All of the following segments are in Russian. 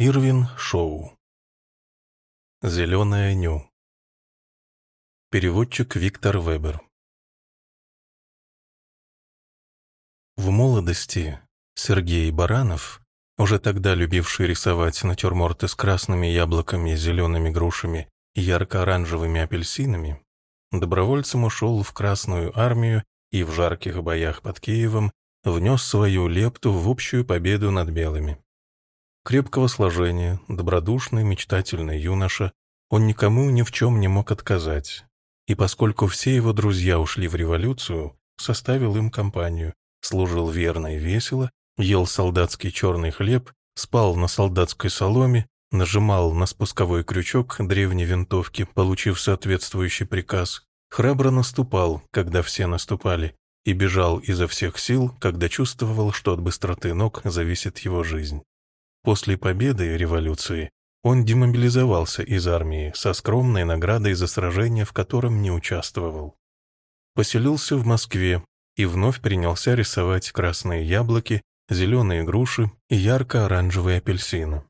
Ирвин Шоу. Зеленая ню. Переводчик Виктор Вебер. В молодости Сергей Баранов, уже тогда любивший рисовать натюрморты с красными яблоками, зелеными грушами и ярко-оранжевыми апельсинами, добровольцем ушел в Красную армию и в жарких боях под Киевом внес свою лепту в общую победу над белыми. Крепкого сложения, добродушный, мечтательный юноша, он никому ни в чем не мог отказать. И поскольку все его друзья ушли в революцию, составил им компанию, служил верно и весело, ел солдатский черный хлеб, спал на солдатской соломе, нажимал на спусковой крючок древней винтовки, получив соответствующий приказ, храбро наступал, когда все наступали, и бежал изо всех сил, когда чувствовал, что от быстроты ног зависит его жизнь. После победы революции он демобилизовался из армии со скромной наградой за сражение, в котором не участвовал. Поселился в Москве и вновь принялся рисовать красные яблоки, зеленые груши и ярко-оранжевые апельсины.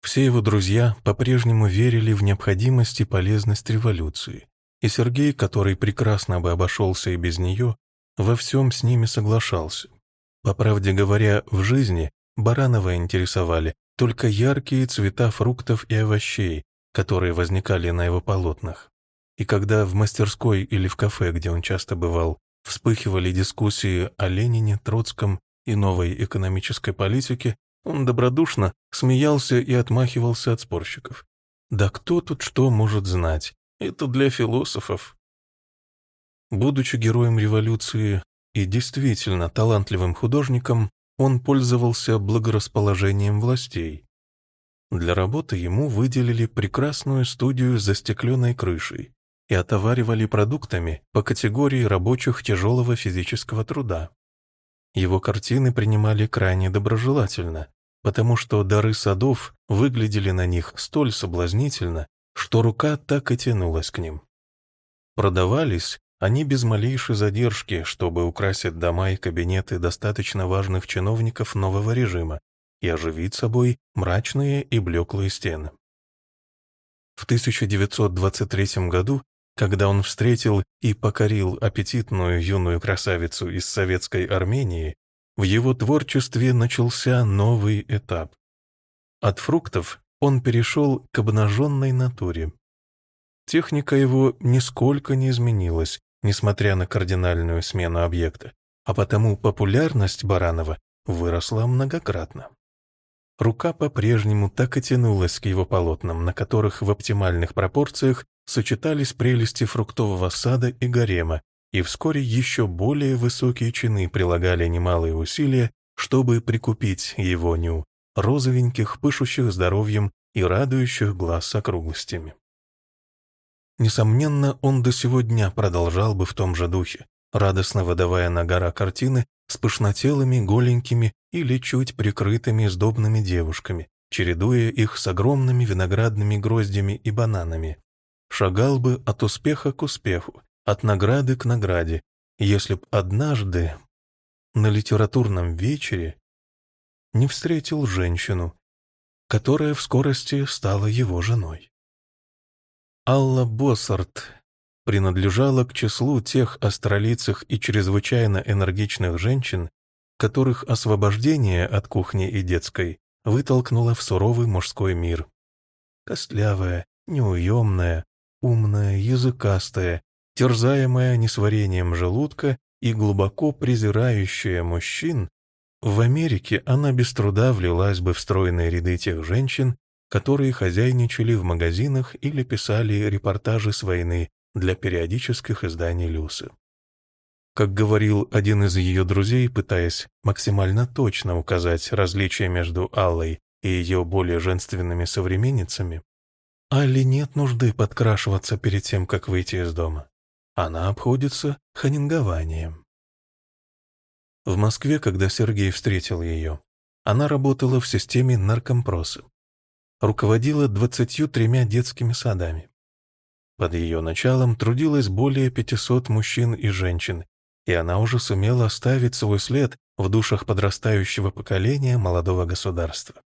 Все его друзья по-прежнему верили в необходимость и полезность революции, и Сергей, который прекрасно бы обошелся и без нее, во всем с ними соглашался. По правде говоря, в жизни Баранова интересовали только яркие цвета фруктов и овощей, которые возникали на его полотнах. И когда в мастерской или в кафе, где он часто бывал, вспыхивали дискуссии о Ленине, Троцком и новой экономической политике, он добродушно смеялся и отмахивался от спорщиков. Да кто тут что может знать? Это для философов. Будучи героем революции и действительно талантливым художником, он пользовался благорасположением властей. Для работы ему выделили прекрасную студию с застекленной крышей и отоваривали продуктами по категории рабочих тяжелого физического труда. Его картины принимали крайне доброжелательно, потому что дары садов выглядели на них столь соблазнительно, что рука так и тянулась к ним. Продавались они без малейшей задержки, чтобы украсить дома и кабинеты достаточно важных чиновников нового режима и оживить собой мрачные и блеклые стены. В 1923 году, когда он встретил и покорил аппетитную юную красавицу из советской Армении, в его творчестве начался новый этап. От фруктов он перешел к обнаженной натуре. Техника его нисколько не изменилась, несмотря на кардинальную смену объекта, а потому популярность Баранова выросла многократно. Рука по-прежнему так и тянулась к его полотнам, на которых в оптимальных пропорциях сочетались прелести фруктового сада и гарема, и вскоре еще более высокие чины прилагали немалые усилия, чтобы прикупить его ню, розовеньких, пышущих здоровьем и радующих глаз округлостями. Несомненно, он до сего дня продолжал бы в том же духе, радостно выдавая на гора картины с пышнотелыми, голенькими или чуть прикрытыми сдобными девушками, чередуя их с огромными виноградными гроздями и бананами. Шагал бы от успеха к успеху, от награды к награде, если б однажды на литературном вечере не встретил женщину, которая в скорости стала его женой. Алла Боссарт принадлежала к числу тех астролицых и чрезвычайно энергичных женщин, которых освобождение от кухни и детской вытолкнуло в суровый мужской мир. Костлявая, неуемная, умная, языкастая, терзаемая несварением желудка и глубоко презирающая мужчин, в Америке она без труда влилась бы в стройные ряды тех женщин, которые хозяйничали в магазинах или писали репортажи с войны для периодических изданий Люсы. Как говорил один из ее друзей, пытаясь максимально точно указать различия между Аллой и ее более женственными современницами, Алле нет нужды подкрашиваться перед тем, как выйти из дома. Она обходится ханингованием. В Москве, когда Сергей встретил ее, она работала в системе наркомпроса руководила 23 детскими садами. Под ее началом трудилось более 500 мужчин и женщин, и она уже сумела оставить свой след в душах подрастающего поколения молодого государства.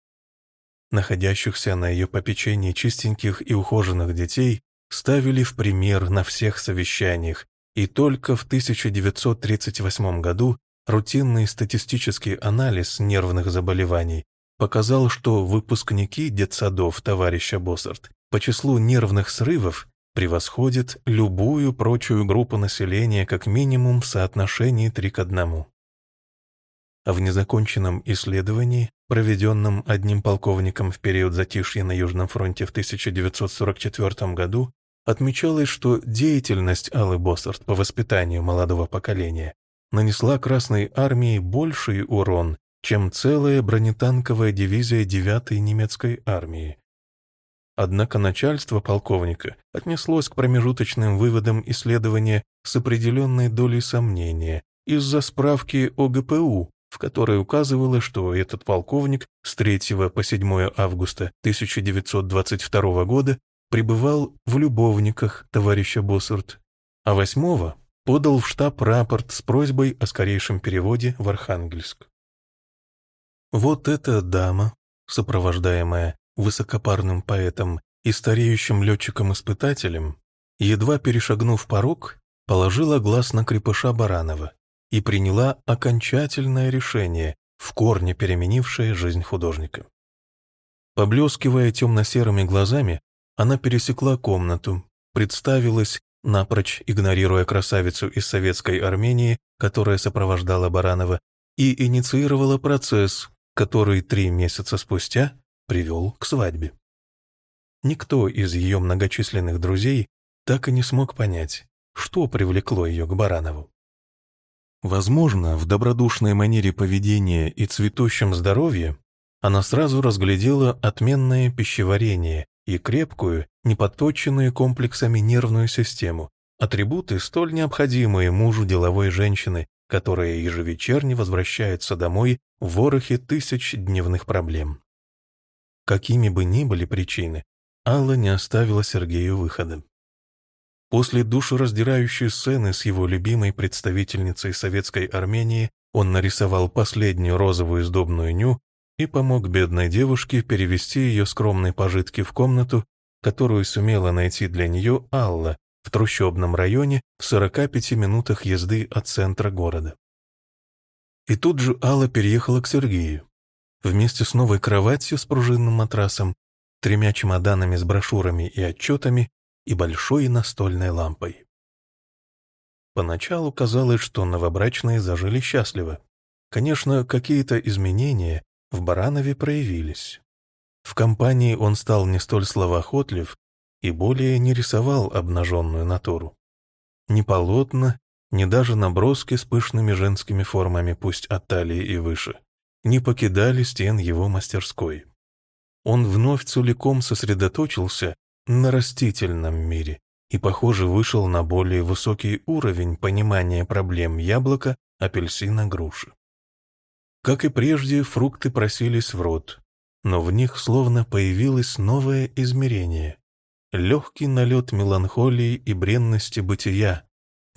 находящихся на ее попечении чистеньких и ухоженных детей, ставили в пример на всех совещаниях, и только в 1938 году рутинный статистический анализ нервных заболеваний показал, что выпускники детсадов товарища Боссарт по числу нервных срывов превосходят любую прочую группу населения как минимум в соотношении 3 к 1. В незаконченном исследовании, проведенном одним полковником в период затишья на Южном фронте в 1944 году, отмечалось, что деятельность Аллы Боссарт по воспитанию молодого поколения нанесла Красной армии больший урон, чем целая бронетанковая дивизия 9-й немецкой армии. Однако начальство полковника отнеслось к промежуточным выводам исследования с определенной долей сомнения из-за справки о ГПУ, в которой указывало, что этот полковник с 3 по 7 августа 1922 года пребывал в любовниках товарища Боссарт, а 8 подал в штаб рапорт с просьбой о скорейшем переводе в Архангельск. Вот эта дама, сопровождаемая высокопарным поэтом и стареющим летчиком-испытателем, едва перешагнув порог, положила глаз на крепыша Баранова и приняла окончательное решение, в корне переменившее жизнь художника. Поблескивая темно-серыми глазами, она пересекла комнату, представилась, напрочь игнорируя красавицу из советской Армении, которая сопровождала Баранова, и инициировала процесс, который три месяца спустя привел к свадьбе. Никто из ее многочисленных друзей так и не смог понять, что привлекло ее к Баранову. Возможно, в добродушной манере поведения и цветущем здоровье она сразу разглядела отменное пищеварение и крепкую, неподточенную комплексами нервную систему, атрибуты, столь необходимые мужу деловой женщины, которая ежевечерне возвращается домой в ворохе тысяч дневных проблем. Какими бы ни были причины, Алла не оставила Сергею выхода. После душераздирающей сцены с его любимой представительницей советской Армении он нарисовал последнюю розовую сдобную ню и помог бедной девушке перевести ее скромные пожитки в комнату, которую сумела найти для нее Алла, в трущобном районе в 45 минутах езды от центра города. И тут же Алла переехала к Сергею. Вместе с новой кроватью с пружинным матрасом, тремя чемоданами с брошюрами и отчетами и большой настольной лампой. Поначалу казалось, что новобрачные зажили счастливо. Конечно, какие-то изменения в Баранове проявились. В компании он стал не столь словоохотлив и более не рисовал обнаженную натуру. Ни полотна, ни даже наброски с пышными женскими формами, пусть от талии и выше, не покидали стен его мастерской. Он вновь целиком сосредоточился на растительном мире и, похоже, вышел на более высокий уровень понимания проблем яблока, апельсина, груши. Как и прежде, фрукты просились в рот, но в них словно появилось новое измерение легкий налет меланхолии и бренности бытия,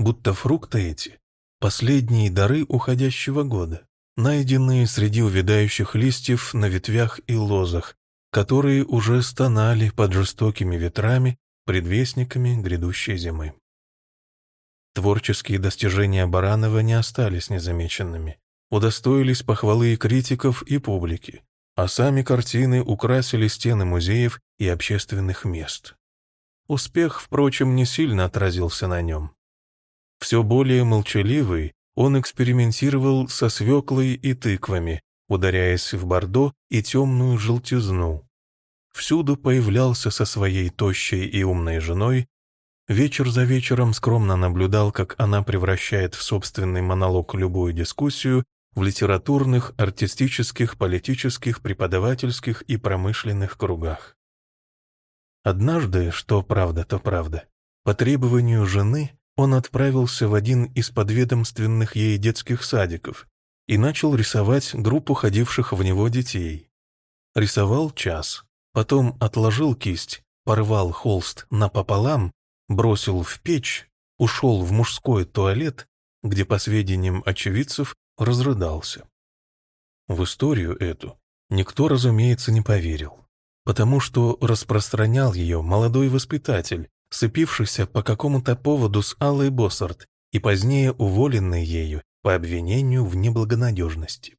будто фрукты эти — последние дары уходящего года, найденные среди увядающих листьев на ветвях и лозах, которые уже стонали под жестокими ветрами, предвестниками грядущей зимы. Творческие достижения Баранова не остались незамеченными, удостоились похвалы критиков и публики, а сами картины украсили стены музеев и общественных мест. Успех, впрочем, не сильно отразился на нем. Все более молчаливый, он экспериментировал со свеклой и тыквами, ударяясь в бордо и темную желтизну. Всюду появлялся со своей тощей и умной женой, вечер за вечером скромно наблюдал, как она превращает в собственный монолог любую дискуссию в литературных, артистических, политических, преподавательских и промышленных кругах. Однажды, что правда, то правда, по требованию жены он отправился в один из подведомственных ей детских садиков и начал рисовать группу ходивших в него детей. Рисовал час, потом отложил кисть, порвал холст напополам, бросил в печь, ушел в мужской туалет, где, по сведениям очевидцев, разрыдался. В историю эту никто, разумеется, не поверил. потому что распространял ее молодой воспитатель, сцепившийся по какому-то поводу с Аллой Боссарт и позднее уволенный ею по обвинению в неблагонадежности.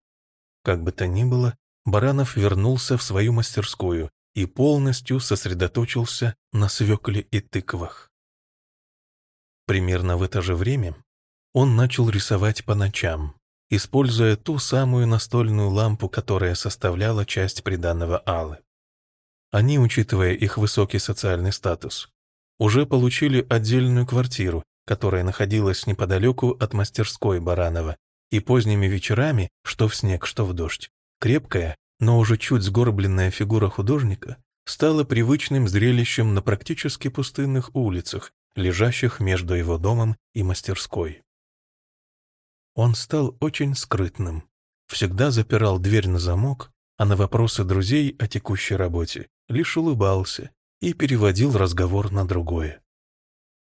Как бы то ни было, Баранов вернулся в свою мастерскую и полностью сосредоточился на свекле и тыквах. Примерно в это же время он начал рисовать по ночам, используя ту самую настольную лампу, которая составляла часть приданного Аллы. Они, учитывая их высокий социальный статус, уже получили отдельную квартиру, которая находилась неподалеку от мастерской Баранова, и поздними вечерами, что в снег, что в дождь, крепкая, но уже чуть сгорбленная фигура художника стала привычным зрелищем на практически пустынных улицах, лежащих между его домом и мастерской. Он стал очень скрытным, всегда запирал дверь на замок, а на вопросы друзей о текущей работе лишь улыбался и переводил разговор на другое.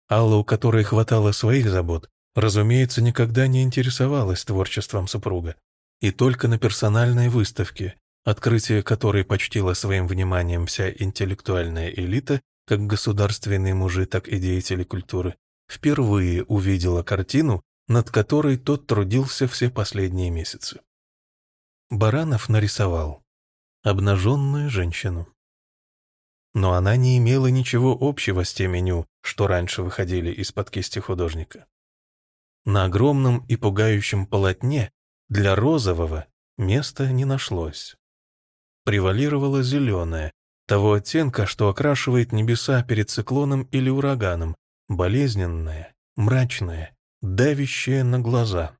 Алла, у которой хватало своих забот, разумеется, никогда не интересовалась творчеством супруга. И только на персональной выставке, открытие которой почтила своим вниманием вся интеллектуальная элита, как государственные мужи, так и деятели культуры, впервые увидела картину, над которой тот трудился все последние месяцы. Баранов нарисовал обнаженную женщину. Но она не имела ничего общего с тем меню, что раньше выходили из-под кисти художника. На огромном и пугающем полотне для розового места не нашлось. Превалировало зеленое, того оттенка, что окрашивает небеса перед циклоном или ураганом, болезненное, мрачное, давящее на глаза.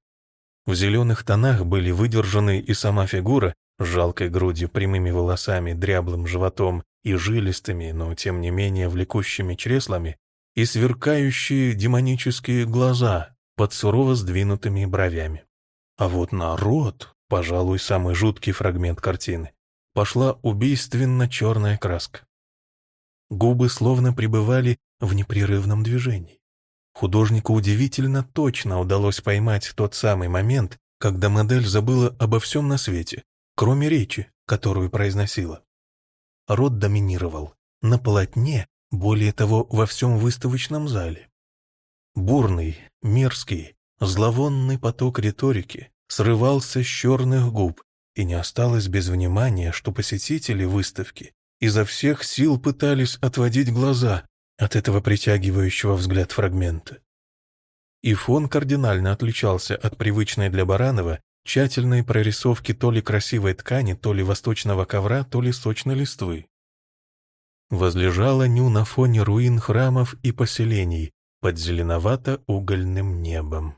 В зеленых тонах были выдержаны и сама фигура с жалкой грудью, прямыми волосами, дряблым животом и жилистыми, но тем не менее влекущими чреслами, и сверкающие демонические глаза под сурово сдвинутыми бровями. А вот народ, пожалуй, самый жуткий фрагмент картины, пошла убийственно черная краска. Губы словно пребывали в непрерывном движении. Художнику удивительно точно удалось поймать тот самый момент, когда модель забыла обо всем на свете, кроме речи, которую произносила. Рот доминировал на полотне, более того, во всем выставочном зале. Бурный, мерзкий, зловонный поток риторики срывался с черных губ, и не осталось без внимания, что посетители выставки изо всех сил пытались отводить глаза от этого притягивающего взгляд фрагмента. И фон кардинально отличался от привычной для Баранова тщательной прорисовки то ли красивой ткани, то ли восточного ковра, то ли сочной листвы. Возлежала Ню на фоне руин храмов и поселений под зеленовато-угольным небом.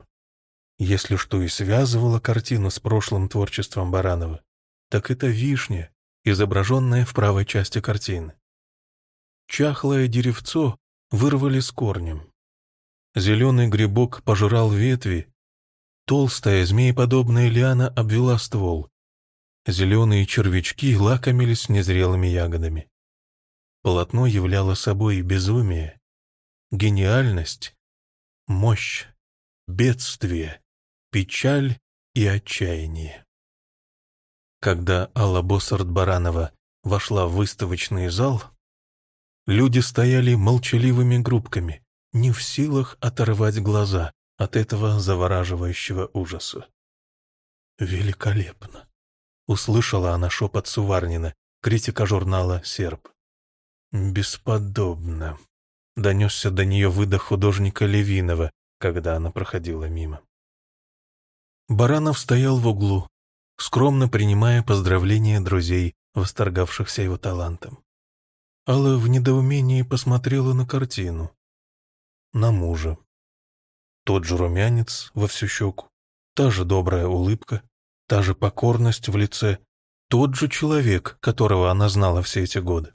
Если что и связывало картину с прошлым творчеством Баранова, так это вишня, изображенная в правой части картины. Чахлое деревцо вырвали с корнем. Зеленый грибок пожирал ветви, Толстая змееподобная лиана обвела ствол. Зеленые червячки лакомились незрелыми ягодами. Полотно являло собой безумие, гениальность, мощь, бедствие, печаль и отчаяние. Когда Алла Боссард-Баранова вошла в выставочный зал, люди стояли молчаливыми группками, не в силах оторвать глаза от этого завораживающего ужаса. «Великолепно!» — услышала она шепот Суварнина, критика журнала «Серб». «Бесподобно!» — донесся до нее выдох художника Левинова, когда она проходила мимо. Баранов стоял в углу, скромно принимая поздравления друзей, восторгавшихся его талантом. Алла в недоумении посмотрела на картину, на мужа. Тот же румянец во всю щеку, та же добрая улыбка, та же покорность в лице, тот же человек, которого она знала все эти годы.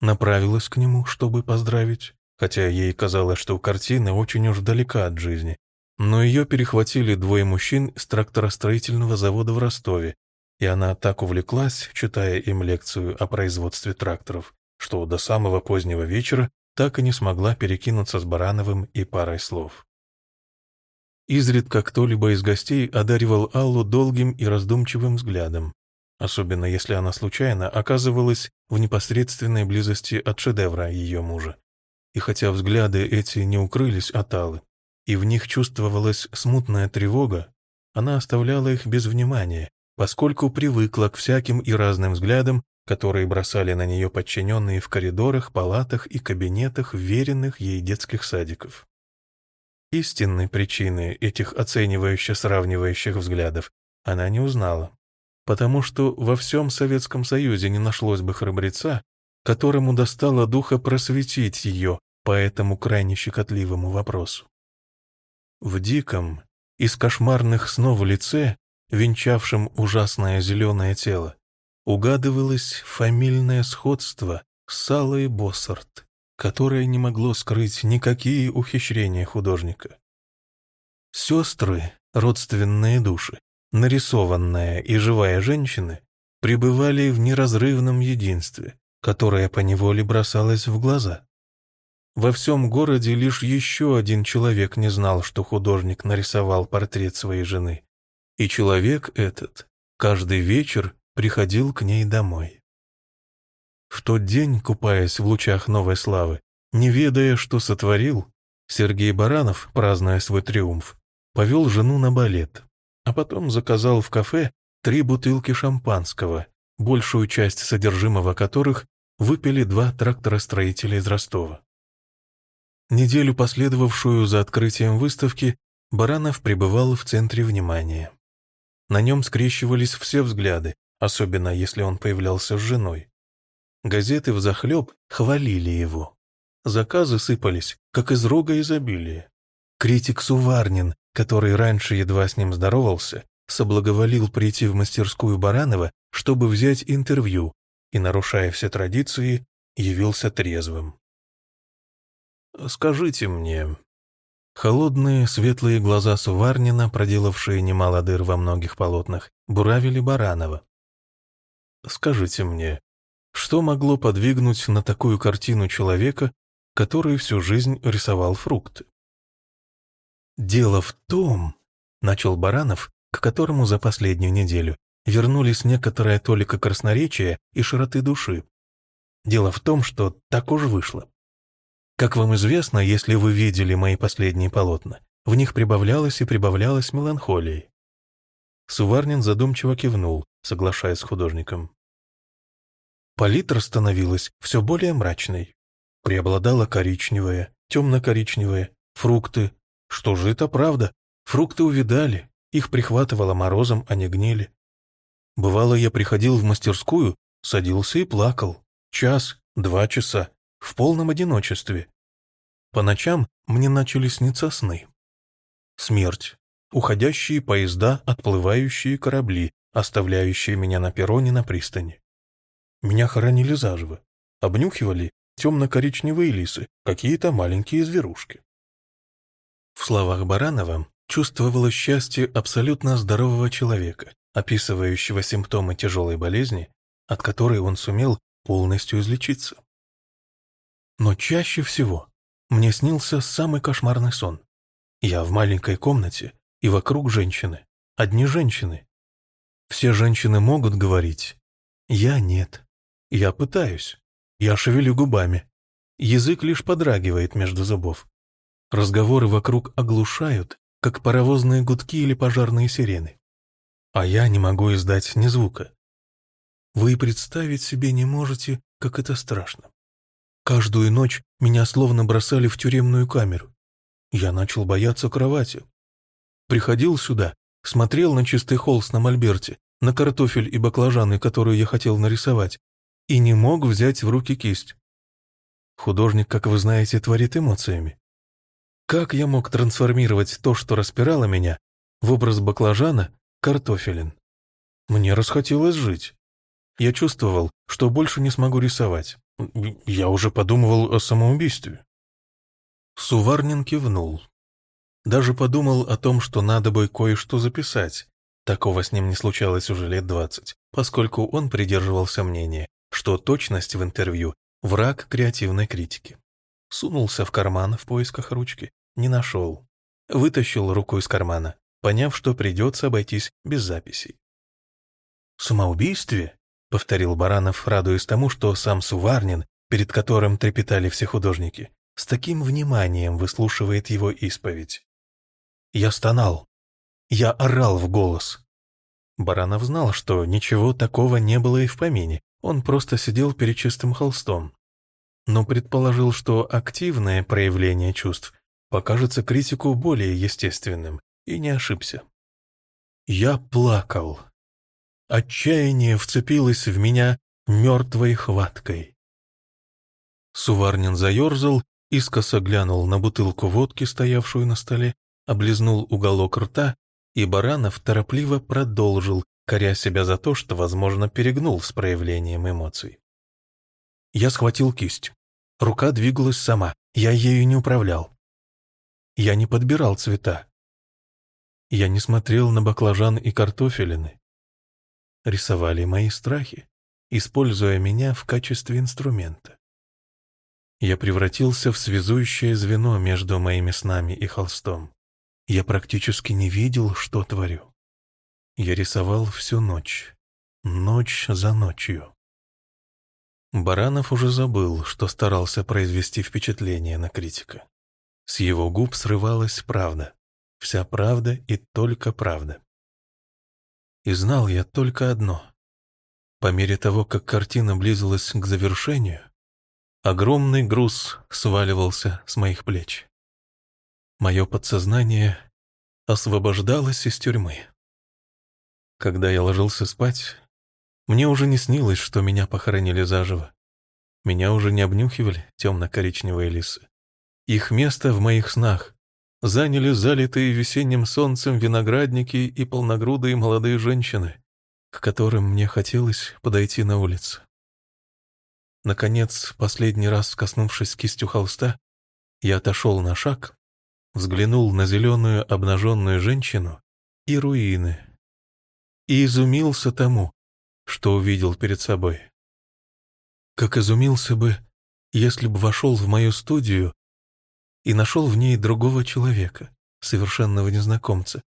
Направилась к нему, чтобы поздравить, хотя ей казалось, что картина очень уж далека от жизни, но ее перехватили двое мужчин с тракторостроительного завода в Ростове, и она так увлеклась, читая им лекцию о производстве тракторов, что до самого позднего вечера так и не смогла перекинуться с Барановым и парой слов. Изредка кто-либо из гостей одаривал Аллу долгим и раздумчивым взглядом. особенно если она случайно оказывалась в непосредственной близости от шедевра ее мужа. И хотя взгляды эти не укрылись от Аллы, и в них чувствовалась смутная тревога, она оставляла их без внимания, поскольку привыкла к всяким и разным взглядам, которые бросали на нее подчиненные в коридорах, палатах и кабинетах веренных ей детских садиков. Истинной причины этих оценивающе-сравнивающих взглядов она не узнала, потому что во всем Советском Союзе не нашлось бы храбреца, которому достало духа просветить ее по этому крайне щекотливому вопросу. В диком, из кошмарных снов лице, венчавшем ужасное зеленое тело, угадывалось фамильное сходство с Аллой Боссарт, которое не могло скрыть никакие ухищрения художника. Сестры, родственные души, нарисованная и живая женщины, пребывали в неразрывном единстве, которое поневоле бросалось в глаза. Во всем городе лишь еще один человек не знал, что художник нарисовал портрет своей жены, и человек этот каждый вечер приходил к ней домой. В тот день, купаясь в лучах новой славы, не ведая, что сотворил, Сергей Баранов, празднуя свой триумф, повел жену на балет, а потом заказал в кафе три бутылки шампанского, большую часть содержимого которых выпили два тракторостроителя из Ростова. Неделю последовавшую за открытием выставки Баранов пребывал в центре внимания. На нем скрещивались все взгляды, особенно если он появлялся с женой. Газеты взахлеб хвалили его. Заказы сыпались, как из рога изобилия. Критик Суварнин, который раньше едва с ним здоровался, соблаговолил прийти в мастерскую Баранова, чтобы взять интервью, и, нарушая все традиции, явился трезвым. «Скажите мне...» Холодные, светлые глаза Суварнина, проделавшие немало дыр во многих полотнах, буравили Баранова. «Скажите мне, что могло подвигнуть на такую картину человека, который всю жизнь рисовал фрукты?» «Дело в том...» — начал Баранов, к которому за последнюю неделю вернулись некоторая толика красноречия и широты души. Дело в том, что так уж вышло. Как вам известно, если вы видели мои последние полотна, в них прибавлялось и прибавлялось меланхолии. Суварнин задумчиво кивнул, соглашаясь с художником. Палитра становилась все более мрачной. Преобладала коричневая, темно-коричневая, фрукты. Что же это правда? Фрукты увидали, их прихватывало морозом, они гнили. Бывало, я приходил в мастерскую, садился и плакал. Час, два часа, в полном одиночестве. По ночам мне начали сниться сны. Смерть, уходящие поезда, отплывающие корабли, оставляющие меня на перроне на пристани. Меня хоронили заживо, обнюхивали темно-коричневые лисы, какие-то маленькие зверушки. В словах Баранова чувствовало счастье абсолютно здорового человека, описывающего симптомы тяжелой болезни, от которой он сумел полностью излечиться. Но чаще всего мне снился самый кошмарный сон. Я в маленькой комнате, и вокруг женщины. Одни женщины. Все женщины могут говорить. Я нет. Я пытаюсь. Я шевелю губами. Язык лишь подрагивает между зубов. Разговоры вокруг оглушают, как паровозные гудки или пожарные сирены. А я не могу издать ни звука. Вы представить себе не можете, как это страшно. Каждую ночь меня словно бросали в тюремную камеру. Я начал бояться кровати. Приходил сюда, смотрел на чистый холст на мольберте, на картофель и баклажаны, которые я хотел нарисовать, и не мог взять в руки кисть. Художник, как вы знаете, творит эмоциями. Как я мог трансформировать то, что распирало меня, в образ баклажана, картофелин? Мне расхотелось жить. Я чувствовал, что больше не смогу рисовать. Я уже подумывал о самоубийстве. Суварнин кивнул. Даже подумал о том, что надо бы кое-что записать. Такого с ним не случалось уже лет двадцать, поскольку он придерживался мнения, что точность в интервью – враг креативной критики. Сунулся в карман в поисках ручки, не нашел. Вытащил руку из кармана, поняв, что придется обойтись без записей. самоубийстве?» — повторил Баранов, радуясь тому, что сам Суварнин, перед которым трепетали все художники, с таким вниманием выслушивает его исповедь. Я стонал. Я орал в голос. Баранов знал, что ничего такого не было и в помине, он просто сидел перед чистым холстом. Но предположил, что активное проявление чувств покажется критику более естественным, и не ошибся. Я плакал. Отчаяние вцепилось в меня мертвой хваткой. Суварнин заерзал, искоса глянул на бутылку водки, стоявшую на столе, облизнул уголок рта, и Баранов торопливо продолжил, коря себя за то, что, возможно, перегнул с проявлением эмоций. Я схватил кисть. Рука двигалась сама, я ею не управлял. Я не подбирал цвета. Я не смотрел на баклажан и картофелины. Рисовали мои страхи, используя меня в качестве инструмента. Я превратился в связующее звено между моими снами и холстом. Я практически не видел, что творю. Я рисовал всю ночь, ночь за ночью. Баранов уже забыл, что старался произвести впечатление на критика. С его губ срывалась правда. Вся правда и только правда. И знал я только одно. По мере того, как картина близилась к завершению, огромный груз сваливался с моих плеч. Мое подсознание освобождалось из тюрьмы. Когда я ложился спать, мне уже не снилось, что меня похоронили заживо. Меня уже не обнюхивали темно-коричневые лисы. Их место в моих снах заняли залитые весенним солнцем виноградники и полногрудые молодые женщины, к которым мне хотелось подойти на улице. Наконец, последний раз коснувшись кистью холста, я отошел на шаг, взглянул на зеленую обнаженную женщину и руины, и изумился тому, что увидел перед собой. Как изумился бы, если бы вошел в мою студию и нашел в ней другого человека, совершенного незнакомца,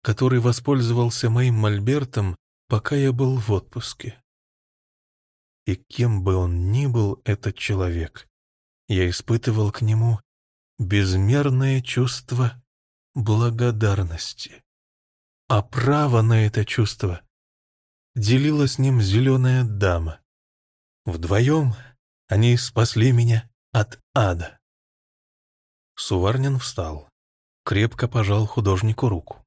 который воспользовался моим мольбертом, пока я был в отпуске. И кем бы он ни был, этот человек, я испытывал к нему безмерное чувство благодарности. А право на это чувство делила с ним зеленая дама. Вдвоем они спасли меня от ада. Суварнин встал, крепко пожал художнику руку.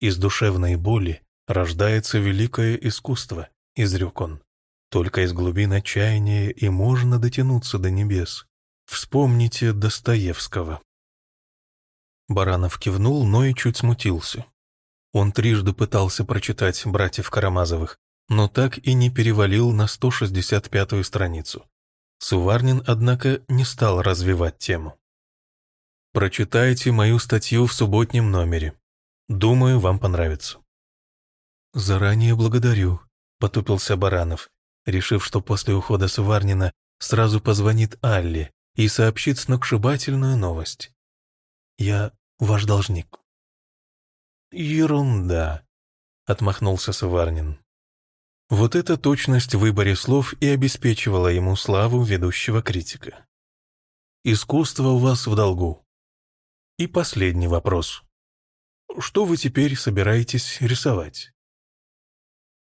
«Из душевной боли рождается великое искусство», — изрек он. «Только из глубин отчаяния и можно дотянуться до небес. Вспомните Достоевского». Баранов кивнул, но и чуть смутился. Он трижды пытался прочитать «Братьев Карамазовых», но так и не перевалил на 165-ю страницу. Суварнин, однако, не стал развивать тему. Прочитайте мою статью в субботнем номере. Думаю, вам понравится». «Заранее благодарю», — потупился Баранов, решив, что после ухода Суварнина сразу позвонит Алле и сообщит сногсшибательную новость. «Я ваш должник». «Ерунда», — отмахнулся Суварнин. Вот эта точность в выборе слов и обеспечивала ему славу ведущего критика. «Искусство у вас в долгу. И последний вопрос. Что вы теперь собираетесь рисовать?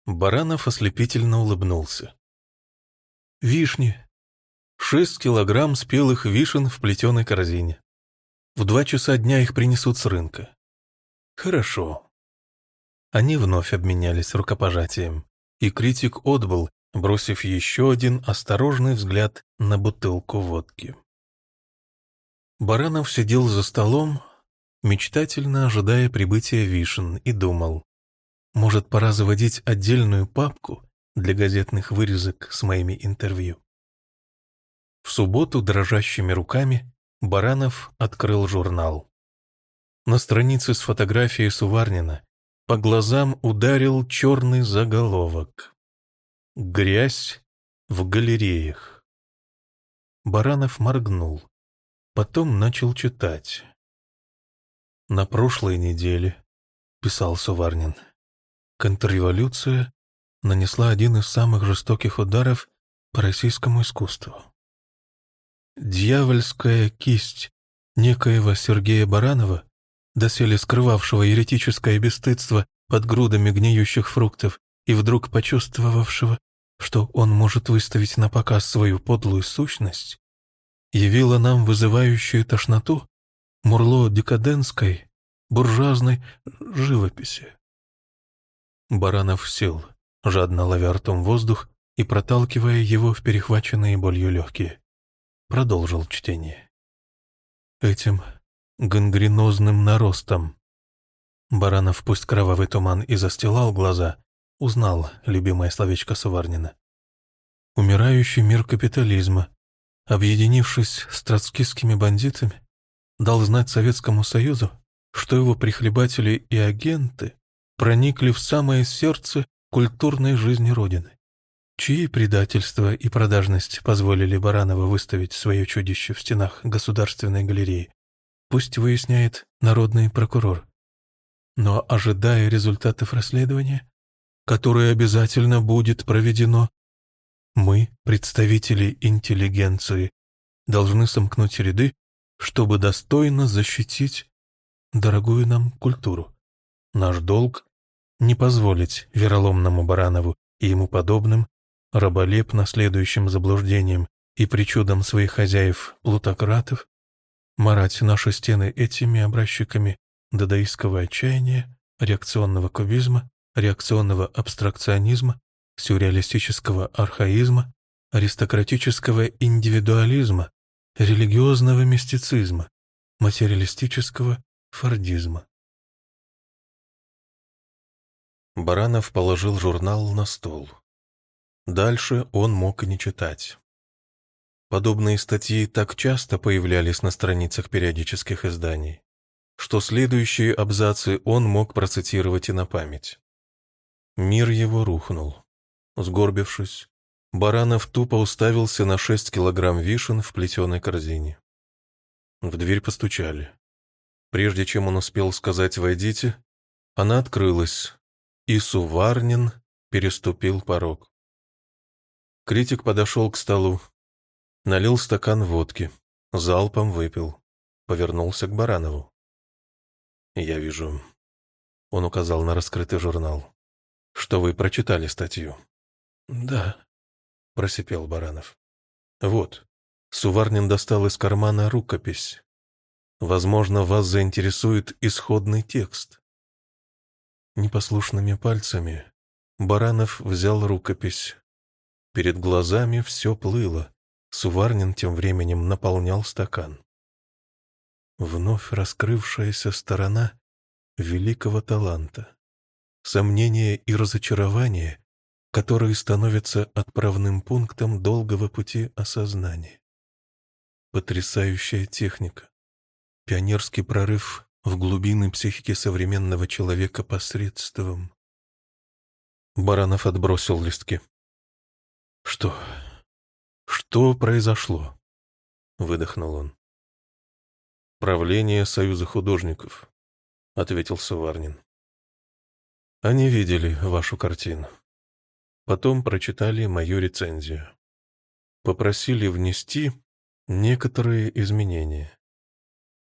Баранов ослепительно улыбнулся. Вишни. Шесть килограмм спелых вишен в плетеной корзине. В два часа дня их принесут с рынка. Хорошо. Они вновь обменялись рукопожатием, и критик отбыл, бросив еще один осторожный взгляд на бутылку водки. Баранов сидел за столом, мечтательно ожидая прибытия Вишен, и думал, может, пора заводить отдельную папку для газетных вырезок с моими интервью. В субботу дрожащими руками Баранов открыл журнал. На странице с фотографией Суварнина по глазам ударил черный заголовок. «Грязь в галереях». Баранов моргнул. Потом начал читать. «На прошлой неделе», — писал Суварнин, — контрреволюция нанесла один из самых жестоких ударов по российскому искусству. Дьявольская кисть некоего Сергея Баранова, доселе скрывавшего еретическое бесстыдство под грудами гниющих фруктов и вдруг почувствовавшего, что он может выставить на показ свою подлую сущность, явила нам вызывающую тошноту мурло декадентской, буржуазной живописи. Баранов сел, жадно ловя ртом воздух и проталкивая его в перехваченные болью легкие. Продолжил чтение. Этим гангренозным наростом. Баранов пусть кровавый туман и застилал глаза, узнал любимое словечко Суварнина. Умирающий мир капитализма, объединившись с троцкистскими бандитами, дал знать Советскому Союзу, что его прихлебатели и агенты проникли в самое сердце культурной жизни Родины. Чьи предательство и продажность позволили Баранова выставить свое чудище в стенах Государственной галереи? Пусть выясняет народный прокурор. Но ожидая результатов расследования, которое обязательно будет проведено, мы, представители интеллигенции, должны сомкнуть ряды, чтобы достойно защитить дорогую нам культуру. Наш долг — не позволить вероломному Баранову и ему подобным, раболепно следующим заблуждениям и причудам своих хозяев-плутократов, марать наши стены этими образчиками дадаистского отчаяния, реакционного кубизма, реакционного абстракционизма, сюрреалистического архаизма, аристократического индивидуализма, религиозного мистицизма, материалистического фордизма. Баранов положил журнал на стол. Дальше он мог и не читать. Подобные статьи так часто появлялись на страницах периодических изданий, что следующие абзацы он мог процитировать и на память. Мир его рухнул. Сгорбившись, Баранов тупо уставился на шесть килограмм вишен в плетеной корзине. В дверь постучали. Прежде чем он успел сказать «войдите», она открылась, и Суварнин переступил порог. Критик подошел к столу, налил стакан водки, залпом выпил, повернулся к Баранову. «Я вижу», — он указал на раскрытый журнал, — «что вы прочитали статью». «Да», — просипел Баранов. «Вот». Суварнин достал из кармана рукопись. «Возможно, вас заинтересует исходный текст». Непослушными пальцами Баранов взял рукопись. Перед глазами все плыло. Суварнин тем временем наполнял стакан. Вновь раскрывшаяся сторона великого таланта. Сомнения и разочарования которые становятся отправным пунктом долгого пути осознания. Потрясающая техника, пионерский прорыв в глубины психики современного человека посредством. Баранов отбросил листки. «Что? Что произошло?» — выдохнул он. «Правление Союза художников», — ответил Суварнин. «Они видели вашу картину. Потом прочитали мою рецензию. Попросили внести некоторые изменения.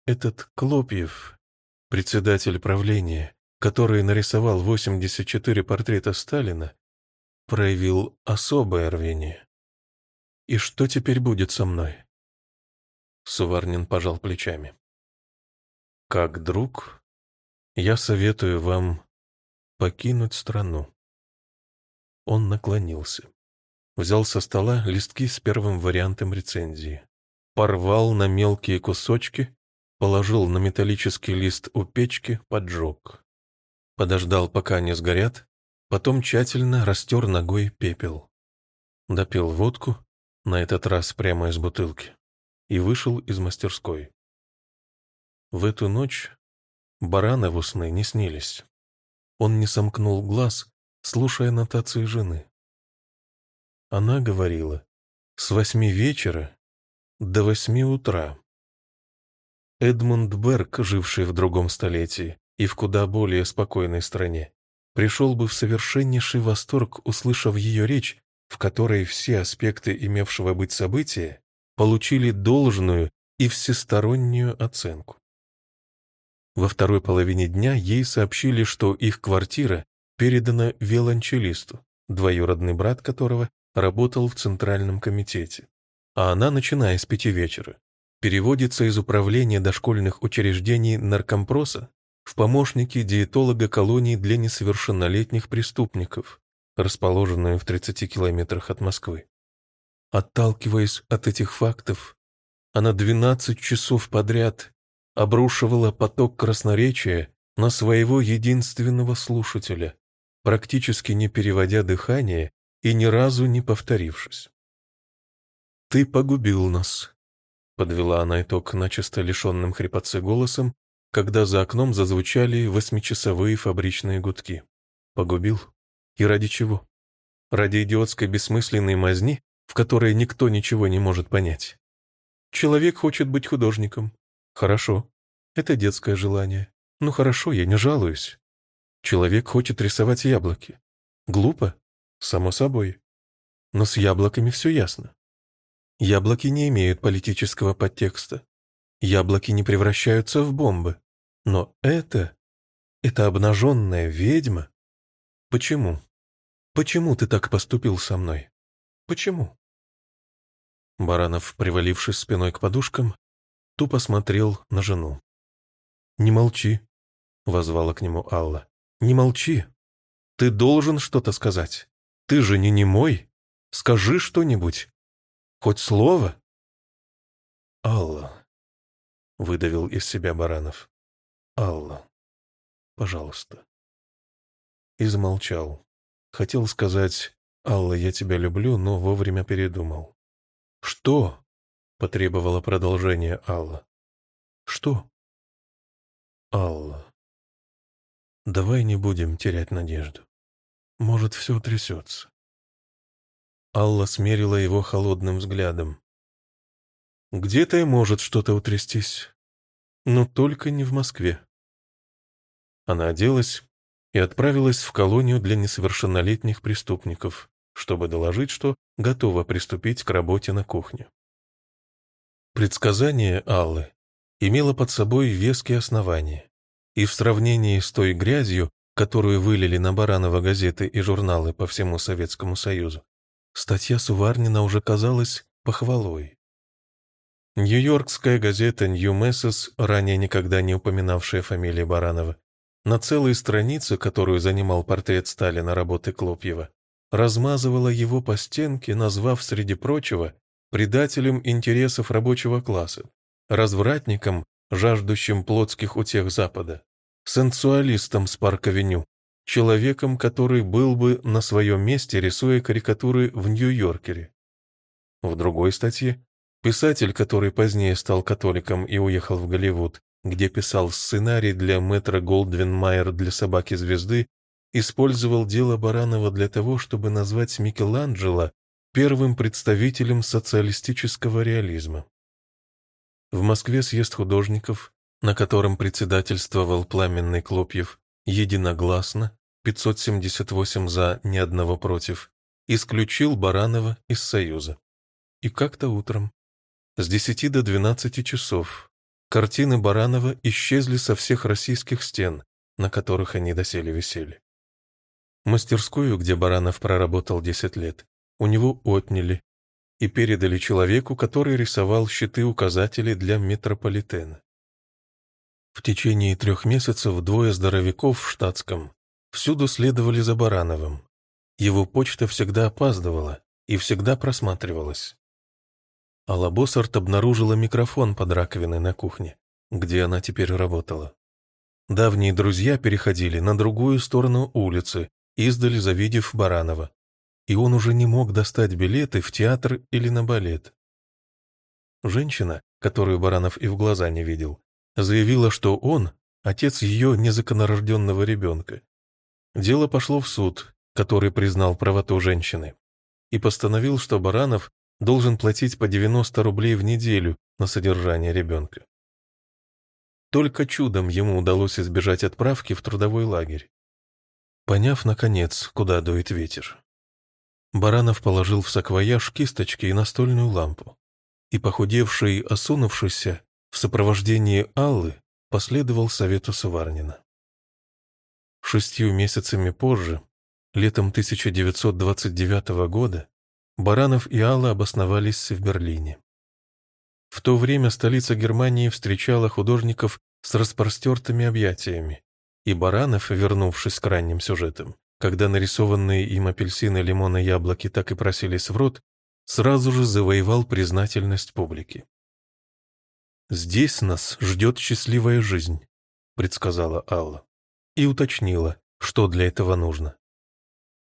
Этот Клопьев, председатель правления, который нарисовал 84 портрета Сталина, проявил особое рвение. И что теперь будет со мной? Суварнин пожал плечами. Как друг, я советую вам покинуть страну. Он наклонился. Взял со стола листки с первым вариантом рецензии. Порвал на мелкие кусочки, положил на металлический лист у печки, поджег. Подождал, пока они сгорят, потом тщательно растер ногой пепел. Допил водку, на этот раз прямо из бутылки, и вышел из мастерской. В эту ночь Баранову сны не снились. Он не сомкнул глаз, слушая нотации жены. Она говорила, с восьми вечера до восьми утра. Эдмунд Берг, живший в другом столетии и в куда более спокойной стране, пришел бы в совершеннейший восторг, услышав ее речь, в которой все аспекты имевшего быть события получили должную и всестороннюю оценку. Во второй половине дня ей сообщили, что их квартира передана виолончелисту, двоюродный брат которого работал в Центральном комитете. А она, начиная с пяти вечера, переводится из управления дошкольных учреждений наркомпроса в помощники диетолога колонии для несовершеннолетних преступников, расположенную в 30 километрах от Москвы. Отталкиваясь от этих фактов, она 12 часов подряд обрушивала поток красноречия на своего единственного слушателя, практически не переводя дыхание и ни разу не повторившись. «Ты погубил нас», — подвела она итог начисто лишенным хрипотцы голосом, когда за окном зазвучали восьмичасовые фабричные гудки. «Погубил? И ради чего? Ради идиотской бессмысленной мазни, в которой никто ничего не может понять. Человек хочет быть художником. Хорошо. Это детское желание. Ну хорошо, я не жалуюсь. Человек хочет рисовать яблоки. Глупо? Само собой. Но с яблоками все ясно. Яблоки не имеют политического подтекста. Яблоки не превращаются в бомбы. Но это... Это обнаженная ведьма. Почему? Почему ты так поступил со мной? Почему? Баранов, привалившись спиной к подушкам, тупо смотрел на жену. «Не молчи», — возвала к нему Алла. «Не молчи. Ты должен что-то сказать. Ты же не немой. Скажи что-нибудь. Хоть слово». «Алла», — выдавил из себя Баранов. «Алла, пожалуйста». И замолчал. Хотел сказать «Алла, я тебя люблю», но вовремя передумал. «Что?» — потребовала продолжение Алла. «Что?» Алла, давай не будем терять надежду. Может, все трясется. Алла смерила его холодным взглядом. Где-то и может что-то утрястись, но только не в Москве. Она оделась и отправилась в колонию для несовершеннолетних преступников, чтобы доложить, что готова приступить к работе на кухне. Предсказание Аллы имела под собой веские основания, и в сравнении с той грязью, которую вылили на Баранова газеты и журналы по всему Советскому Союзу, статья Суварнина уже казалась похвалой. Нью-Йоркская газета «Нью Мессес», ранее никогда не упоминавшая фамилии Баранова, на целой странице, которую занимал портрет Сталина работы Клопьева, размазывала его по стенке, назвав, среди прочего, предателем интересов рабочего класса, развратником, жаждущим плотских утех Запада, сенсуалистом с парк-авеню, человеком, который был бы на своем месте, рисуя карикатуры в Нью-Йоркере. В другой статье писатель, который позднее стал католиком и уехал в Голливуд, где писал сценарий для мэтра Голдвин Майер для «Собаки-звезды», использовал дело Баранова для того, чтобы назвать Микеланджело первым представителем социалистического реализма. В Москве съезд художников, на котором председательствовал Пламенный Клопьев, единогласно, 578 за, ни одного против, исключил Баранова из Союза. И как-то утром, с 10 до 12 часов, картины Баранова исчезли со всех российских стен, на которых они доселе висели. Мастерскую, где Баранов проработал 10 лет, у него отняли, и передали человеку, который рисовал щиты-указатели для метрополитена. В течение трех месяцев двое здоровяков в штатском всюду следовали за Барановым. Его почта всегда опаздывала и всегда просматривалась. Алла Боссарт обнаружила микрофон под раковиной на кухне, где она теперь работала. Давние друзья переходили на другую сторону улицы, издали завидев Баранова и он уже не мог достать билеты в театр или на балет. Женщина, которую Баранов и в глаза не видел, заявила, что он – отец ее незаконорожденного ребенка. Дело пошло в суд, который признал правоту женщины, и постановил, что Баранов должен платить по 90 рублей в неделю на содержание ребенка. Только чудом ему удалось избежать отправки в трудовой лагерь. поняв, наконец, куда дует ветер. Баранов положил в саквояж кисточки и настольную лампу, и, похудевший, осунувшийся, в сопровождении Аллы, последовал совету Суварнина. Шестью месяцами позже, летом 1929 года, Баранов и Алла обосновались в Берлине. В то время столица Германии встречала художников с распростертыми объятиями, и Баранов, вернувшись к ранним сюжетам, когда нарисованные им апельсины, лимоны, яблоки так и просились в рот, сразу же завоевал признательность публики. «Здесь нас ждет счастливая жизнь», — предсказала Алла, и уточнила, что для этого нужно.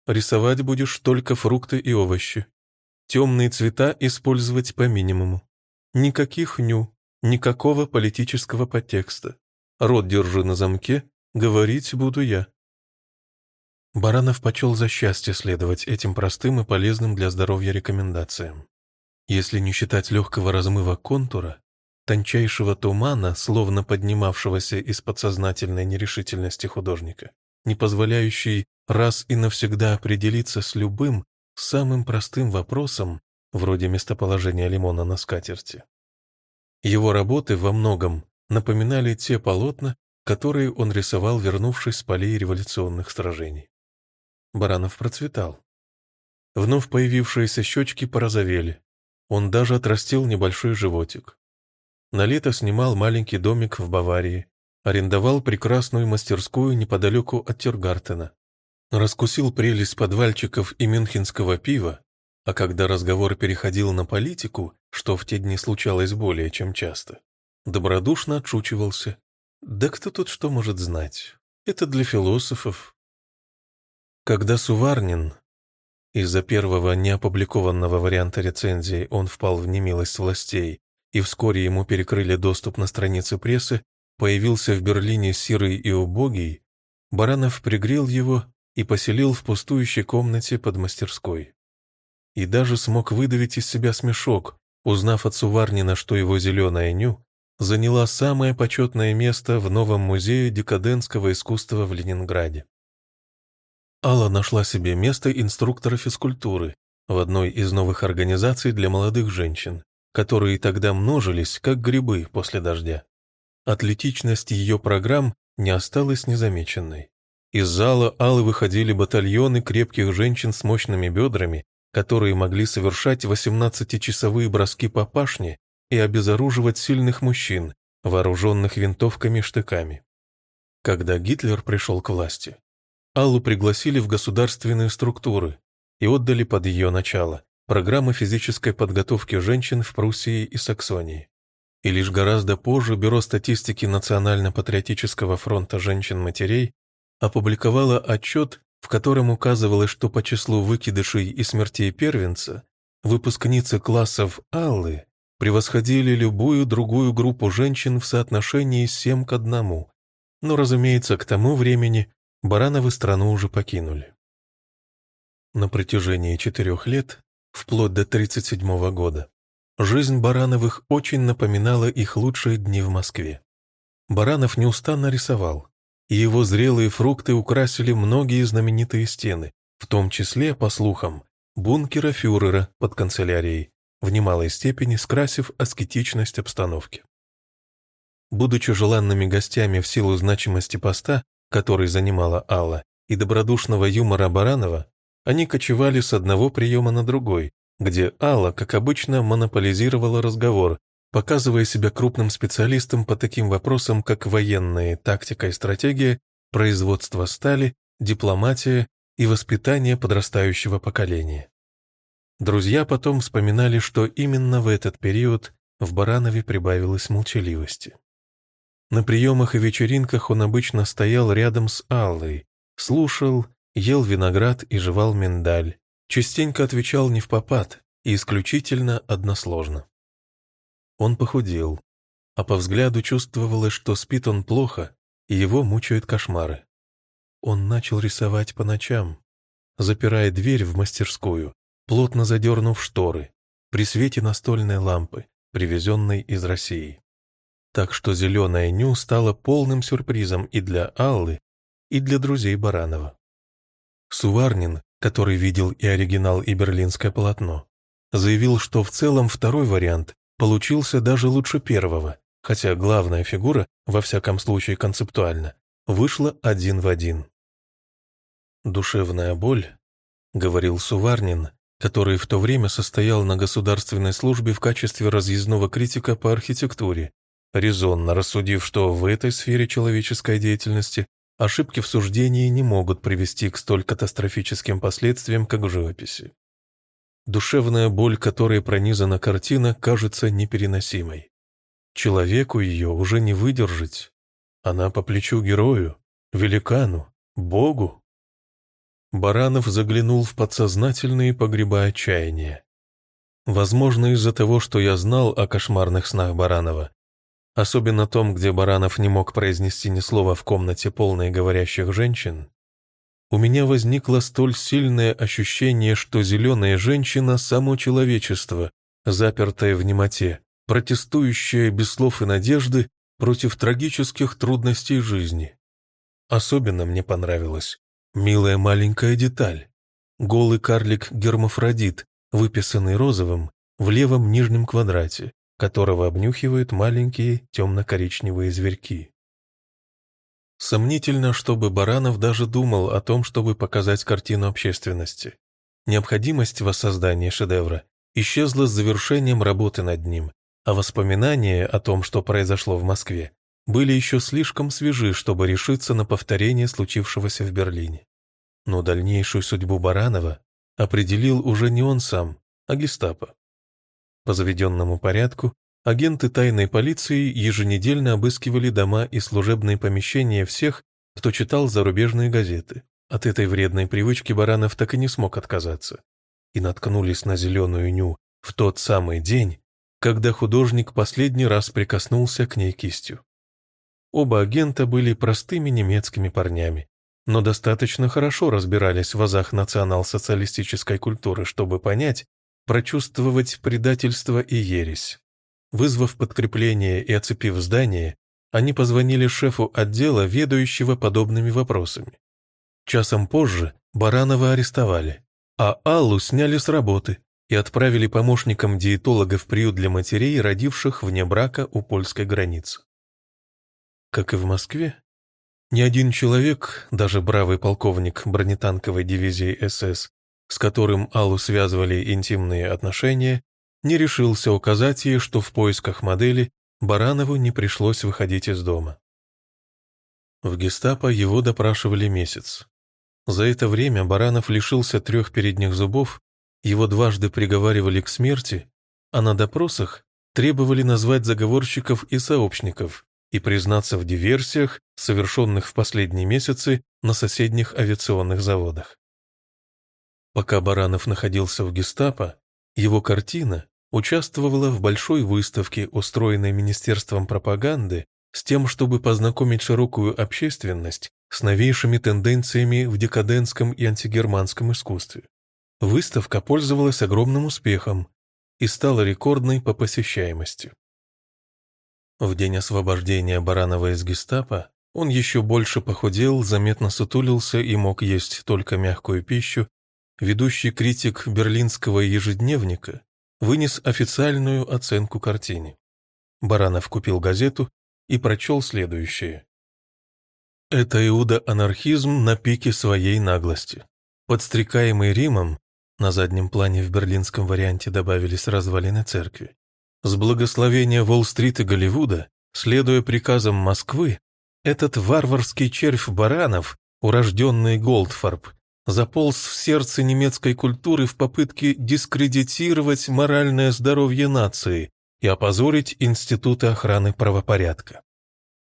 «Рисовать будешь только фрукты и овощи. Темные цвета использовать по минимуму. Никаких ню, никакого политического подтекста. Рот держи на замке, говорить буду я». Баранов почел за счастье следовать этим простым и полезным для здоровья рекомендациям. Если не считать легкого размыва контура, тончайшего тумана, словно поднимавшегося из подсознательной нерешительности художника, не позволяющий раз и навсегда определиться с любым, самым простым вопросом, вроде местоположения лимона на скатерти. Его работы во многом напоминали те полотна, которые он рисовал, вернувшись с полей революционных сражений. Баранов процветал. Вновь появившиеся щечки порозовели. Он даже отрастил небольшой животик. На лето снимал маленький домик в Баварии, арендовал прекрасную мастерскую неподалеку от Тюргартена. Раскусил прелесть подвальчиков и мюнхенского пива, а когда разговор переходил на политику, что в те дни случалось более чем часто, добродушно отшучивался. Да кто тут что может знать? Это для философов, когда Суварнин, из-за первого неопубликованного варианта рецензии он впал в немилость властей, и вскоре ему перекрыли доступ на страницы прессы, появился в Берлине сирый и убогий, Баранов пригрел его и поселил в пустующей комнате под мастерской. И даже смог выдавить из себя смешок, узнав от Суварнина, что его зеленая ню заняла самое почетное место в новом музее декадентского искусства в Ленинграде. Алла нашла себе место инструктора физкультуры в одной из новых организаций для молодых женщин, которые тогда множились, как грибы после дождя. Атлетичность ее программ не осталась незамеченной. Из зала Аллы выходили батальоны крепких женщин с мощными бедрами, которые могли совершать 18-часовые броски по пашне и обезоруживать сильных мужчин, вооруженных винтовками и штыками. Когда Гитлер пришел к власти, Аллу пригласили в государственные структуры и отдали под ее начало программы физической подготовки женщин в Пруссии и Саксонии. И лишь гораздо позже Бюро статистики Национально-патриотического фронта женщин-матерей опубликовало отчет, в котором указывалось, что по числу выкидышей и смертей первенца выпускницы классов Аллы превосходили любую другую группу женщин в соотношении 7 к 1. Но, разумеется, к тому времени Барановы страну уже покинули. На протяжении четырех лет, вплоть до 1937 года, жизнь Барановых очень напоминала их лучшие дни в Москве. Баранов неустанно рисовал, и его зрелые фрукты украсили многие знаменитые стены, в том числе, по слухам, бункера фюрера под канцелярией, в немалой степени скрасив аскетичность обстановки. Будучи желанными гостями в силу значимости поста, который занимала Алла, и добродушного юмора Баранова, они кочевали с одного приема на другой, где Алла, как обычно, монополизировала разговор, показывая себя крупным специалистом по таким вопросам, как военная тактика и стратегия, производство стали, дипломатия и воспитание подрастающего поколения. Друзья потом вспоминали, что именно в этот период в Баранове прибавилось молчаливости. На приемах и вечеринках он обычно стоял рядом с Аллой, слушал, ел виноград и жевал миндаль, частенько отвечал не в попад и исключительно односложно. Он похудел, а по взгляду чувствовалось, что спит он плохо, и его мучают кошмары. Он начал рисовать по ночам, запирая дверь в мастерскую, плотно задернув шторы, при свете настольной лампы, привезенной из России. Так что зеленая ню стала полным сюрпризом и для Аллы, и для друзей Баранова. Суварнин, который видел и оригинал, и берлинское полотно, заявил, что в целом второй вариант получился даже лучше первого, хотя главная фигура, во всяком случае концептуально, вышла один в один. «Душевная боль», — говорил Суварнин, который в то время состоял на государственной службе в качестве разъездного критика по архитектуре, резонно рассудив, что в этой сфере человеческой деятельности ошибки в суждении не могут привести к столь катастрофическим последствиям, как в живописи. Душевная боль, которой пронизана картина, кажется непереносимой. Человеку ее уже не выдержать. Она по плечу герою, великану, богу. Баранов заглянул в подсознательные погреба отчаяния. Возможно, из-за того, что я знал о кошмарных снах Баранова, особенно том, где Баранов не мог произнести ни слова в комнате, полной говорящих женщин, у меня возникло столь сильное ощущение, что зеленая женщина — само человечество, запертое в немоте, протестующее без слов и надежды против трагических трудностей жизни. Особенно мне понравилась милая маленькая деталь. Голый карлик-гермафродит, выписанный розовым, в левом нижнем квадрате, которого обнюхивают маленькие темно-коричневые зверьки. Сомнительно, чтобы Баранов даже думал о том, чтобы показать картину общественности. Необходимость воссоздания шедевра исчезла с завершением работы над ним, а воспоминания о том, что произошло в Москве, были еще слишком свежи, чтобы решиться на повторение случившегося в Берлине. Но дальнейшую судьбу Баранова определил уже не он сам, а гестапо. По заведенному порядку агенты тайной полиции еженедельно обыскивали дома и служебные помещения всех, кто читал зарубежные газеты. От этой вредной привычки Баранов так и не смог отказаться. И наткнулись на зеленую ню в тот самый день, когда художник последний раз прикоснулся к ней кистью. Оба агента были простыми немецкими парнями, но достаточно хорошо разбирались в азах национал-социалистической культуры, чтобы понять, прочувствовать предательство и ересь. Вызвав подкрепление и оцепив здание, они позвонили шефу отдела, ведающего подобными вопросами. Часом позже Баранова арестовали, а Аллу сняли с работы и отправили помощником диетолога в приют для матерей, родивших вне брака у польской границы. Как и в Москве, ни один человек, даже бравый полковник бронетанковой дивизии СС, с которым Аллу связывали интимные отношения, не решился указать ей, что в поисках модели Баранову не пришлось выходить из дома. В гестапо его допрашивали месяц. За это время Баранов лишился трех передних зубов, его дважды приговаривали к смерти, а на допросах требовали назвать заговорщиков и сообщников и признаться в диверсиях, совершенных в последние месяцы на соседних авиационных заводах. Пока Баранов находился в гестапо, его картина участвовала в большой выставке, устроенной Министерством пропаганды, с тем, чтобы познакомить широкую общественность с новейшими тенденциями в декадентском и антигерманском искусстве. Выставка пользовалась огромным успехом и стала рекордной по посещаемости. В день освобождения Баранова из гестапо он еще больше похудел, заметно сутулился и мог есть только мягкую пищу, ведущий критик берлинского ежедневника вынес официальную оценку картине. Баранов купил газету и прочел следующее. Это иуда-анархизм на пике своей наглости. Подстрекаемый Римом, на заднем плане в берлинском варианте добавились развалины церкви, с благословения Уолл-стрит и Голливуда, следуя приказам Москвы, этот варварский червь баранов, урожденный Голдфарб, заполз в сердце немецкой культуры в попытке дискредитировать моральное здоровье нации и опозорить институты охраны правопорядка.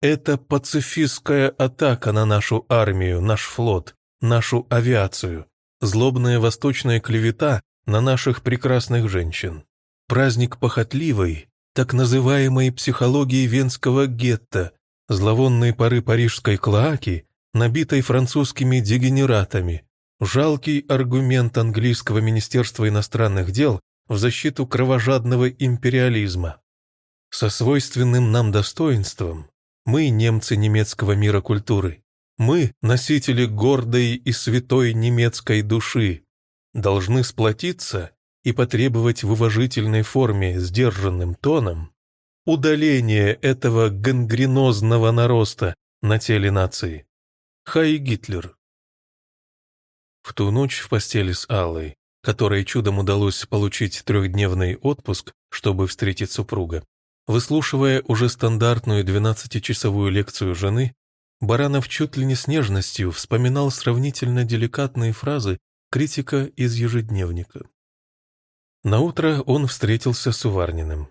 Это пацифистская атака на нашу армию, наш флот, нашу авиацию, злобная восточная клевета на наших прекрасных женщин. Праздник похотливой, так называемой психологии венского гетто, зловонные поры парижской клоаки, набитой французскими дегенератами, жалкий аргумент английского Министерства иностранных дел в защиту кровожадного империализма. Со свойственным нам достоинством мы, немцы немецкого мира культуры, Мы, носители гордой и святой немецкой души, должны сплотиться и потребовать в уважительной форме сдержанным тоном удаления этого гангренозного нароста на теле нации. Хай Гитлер. В ту ночь в постели с Аллой, которой чудом удалось получить трехдневный отпуск, чтобы встретить супруга, выслушивая уже стандартную двенадцатичасовую лекцию жены, Баранов чуть ли не с нежностью вспоминал сравнительно деликатные фразы критика из ежедневника. Наутро он встретился с Уварниным.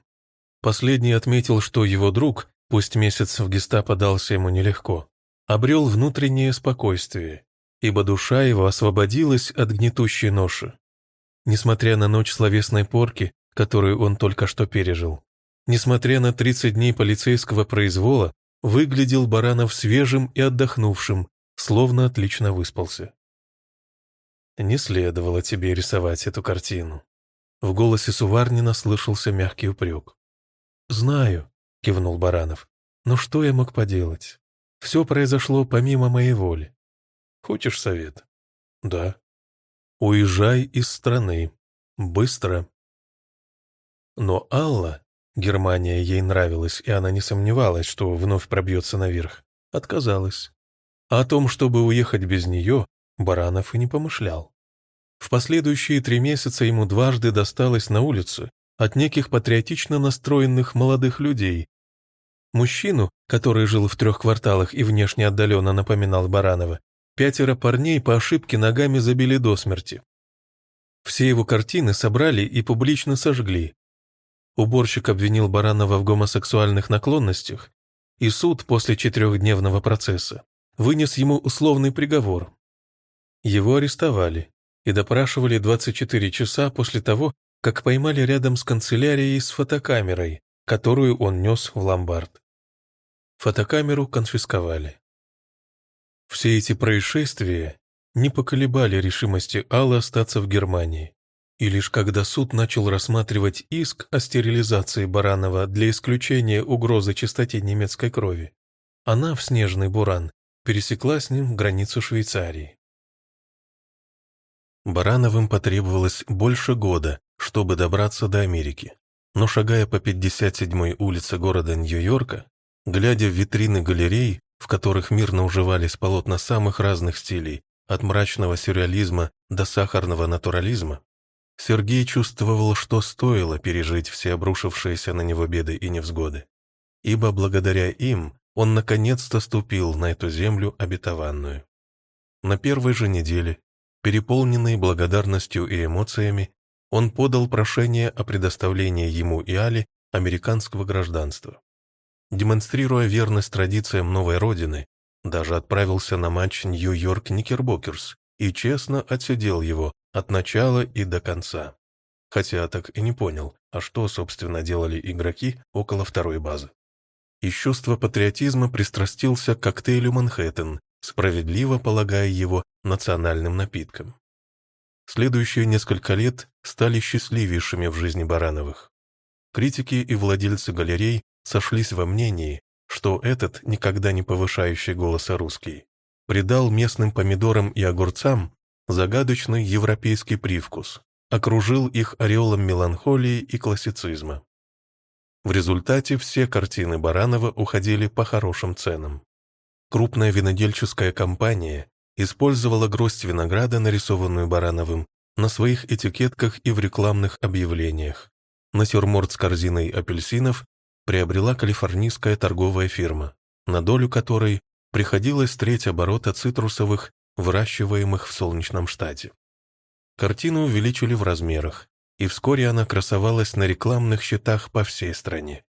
Последний отметил, что его друг, пусть месяц в гестапо дался ему нелегко, обрел внутреннее спокойствие, ибо душа его освободилась от гнетущей ноши. Несмотря на ночь словесной порки, которую он только что пережил, несмотря на 30 дней полицейского произвола, выглядел Баранов свежим и отдохнувшим, словно отлично выспался. «Не следовало тебе рисовать эту картину», в голосе Суварнина слышался мягкий упрек. «Знаю», — кивнул Баранов, — «но что я мог поделать? Все произошло помимо моей воли. Хочешь совет?» «Да». «Уезжай из страны. Быстро». Но Алла, Германия ей нравилась, и она не сомневалась, что вновь пробьется наверх, отказалась. А о том, чтобы уехать без нее, Баранов и не помышлял. В последующие три месяца ему дважды досталось на улице от неких патриотично настроенных молодых людей. Мужчину, который жил в трех кварталах и внешне отдаленно напоминал Баранова, пятеро парней по ошибке ногами забили до смерти. Все его картины собрали и публично сожгли. Уборщик обвинил Баранова в гомосексуальных наклонностях, и суд после четырехдневного процесса вынес ему условный приговор. Его арестовали и допрашивали 24 часа после того, как поймали рядом с канцелярией с фотокамерой, которую он нес в ломбард. Фотокамеру конфисковали. Все эти происшествия не поколебали решимости Аллы остаться в Германии. И лишь когда суд начал рассматривать иск о стерилизации Баранова для исключения угрозы чистоте немецкой крови, она в снежный буран пересекла с ним границу Швейцарии. Барановым потребовалось больше года, чтобы добраться до Америки. Но шагая по 57-й улице города Нью-Йорка, глядя в витрины галерей, в которых мирно уживались полотна самых разных стилей, от мрачного сюрреализма до сахарного натурализма, Сергей чувствовал, что стоило пережить все обрушившиеся на него беды и невзгоды, ибо благодаря им он наконец-то ступил на эту землю обетованную. На первой же неделе Переполненный благодарностью и эмоциями, он подал прошение о предоставлении ему и Али американского гражданства. Демонстрируя верность традициям новой родины, даже отправился на матч Нью-Йорк Никербокерс и честно отсидел его от начала и до конца. Хотя так и не понял, а что, собственно, делали игроки около второй базы. Из чувства патриотизма пристрастился к коктейлю «Манхэттен», справедливо полагая его национальным напитком. Следующие несколько лет стали счастливейшими в жизни Барановых. Критики и владельцы галерей сошлись во мнении, что этот, никогда не повышающий голоса русский, придал местным помидорам и огурцам загадочный европейский привкус, окружил их ореолом меланхолии и классицизма. В результате все картины Баранова уходили по хорошим ценам. Крупная винодельческая компания использовала гроздь винограда, нарисованную Барановым, на своих этикетках и в рекламных объявлениях. Натюрморт с корзиной апельсинов приобрела калифорнийская торговая фирма, на долю которой приходилось треть оборота цитрусовых, выращиваемых в солнечном штате. Картину увеличили в размерах, и вскоре она красовалась на рекламных счетах по всей стране.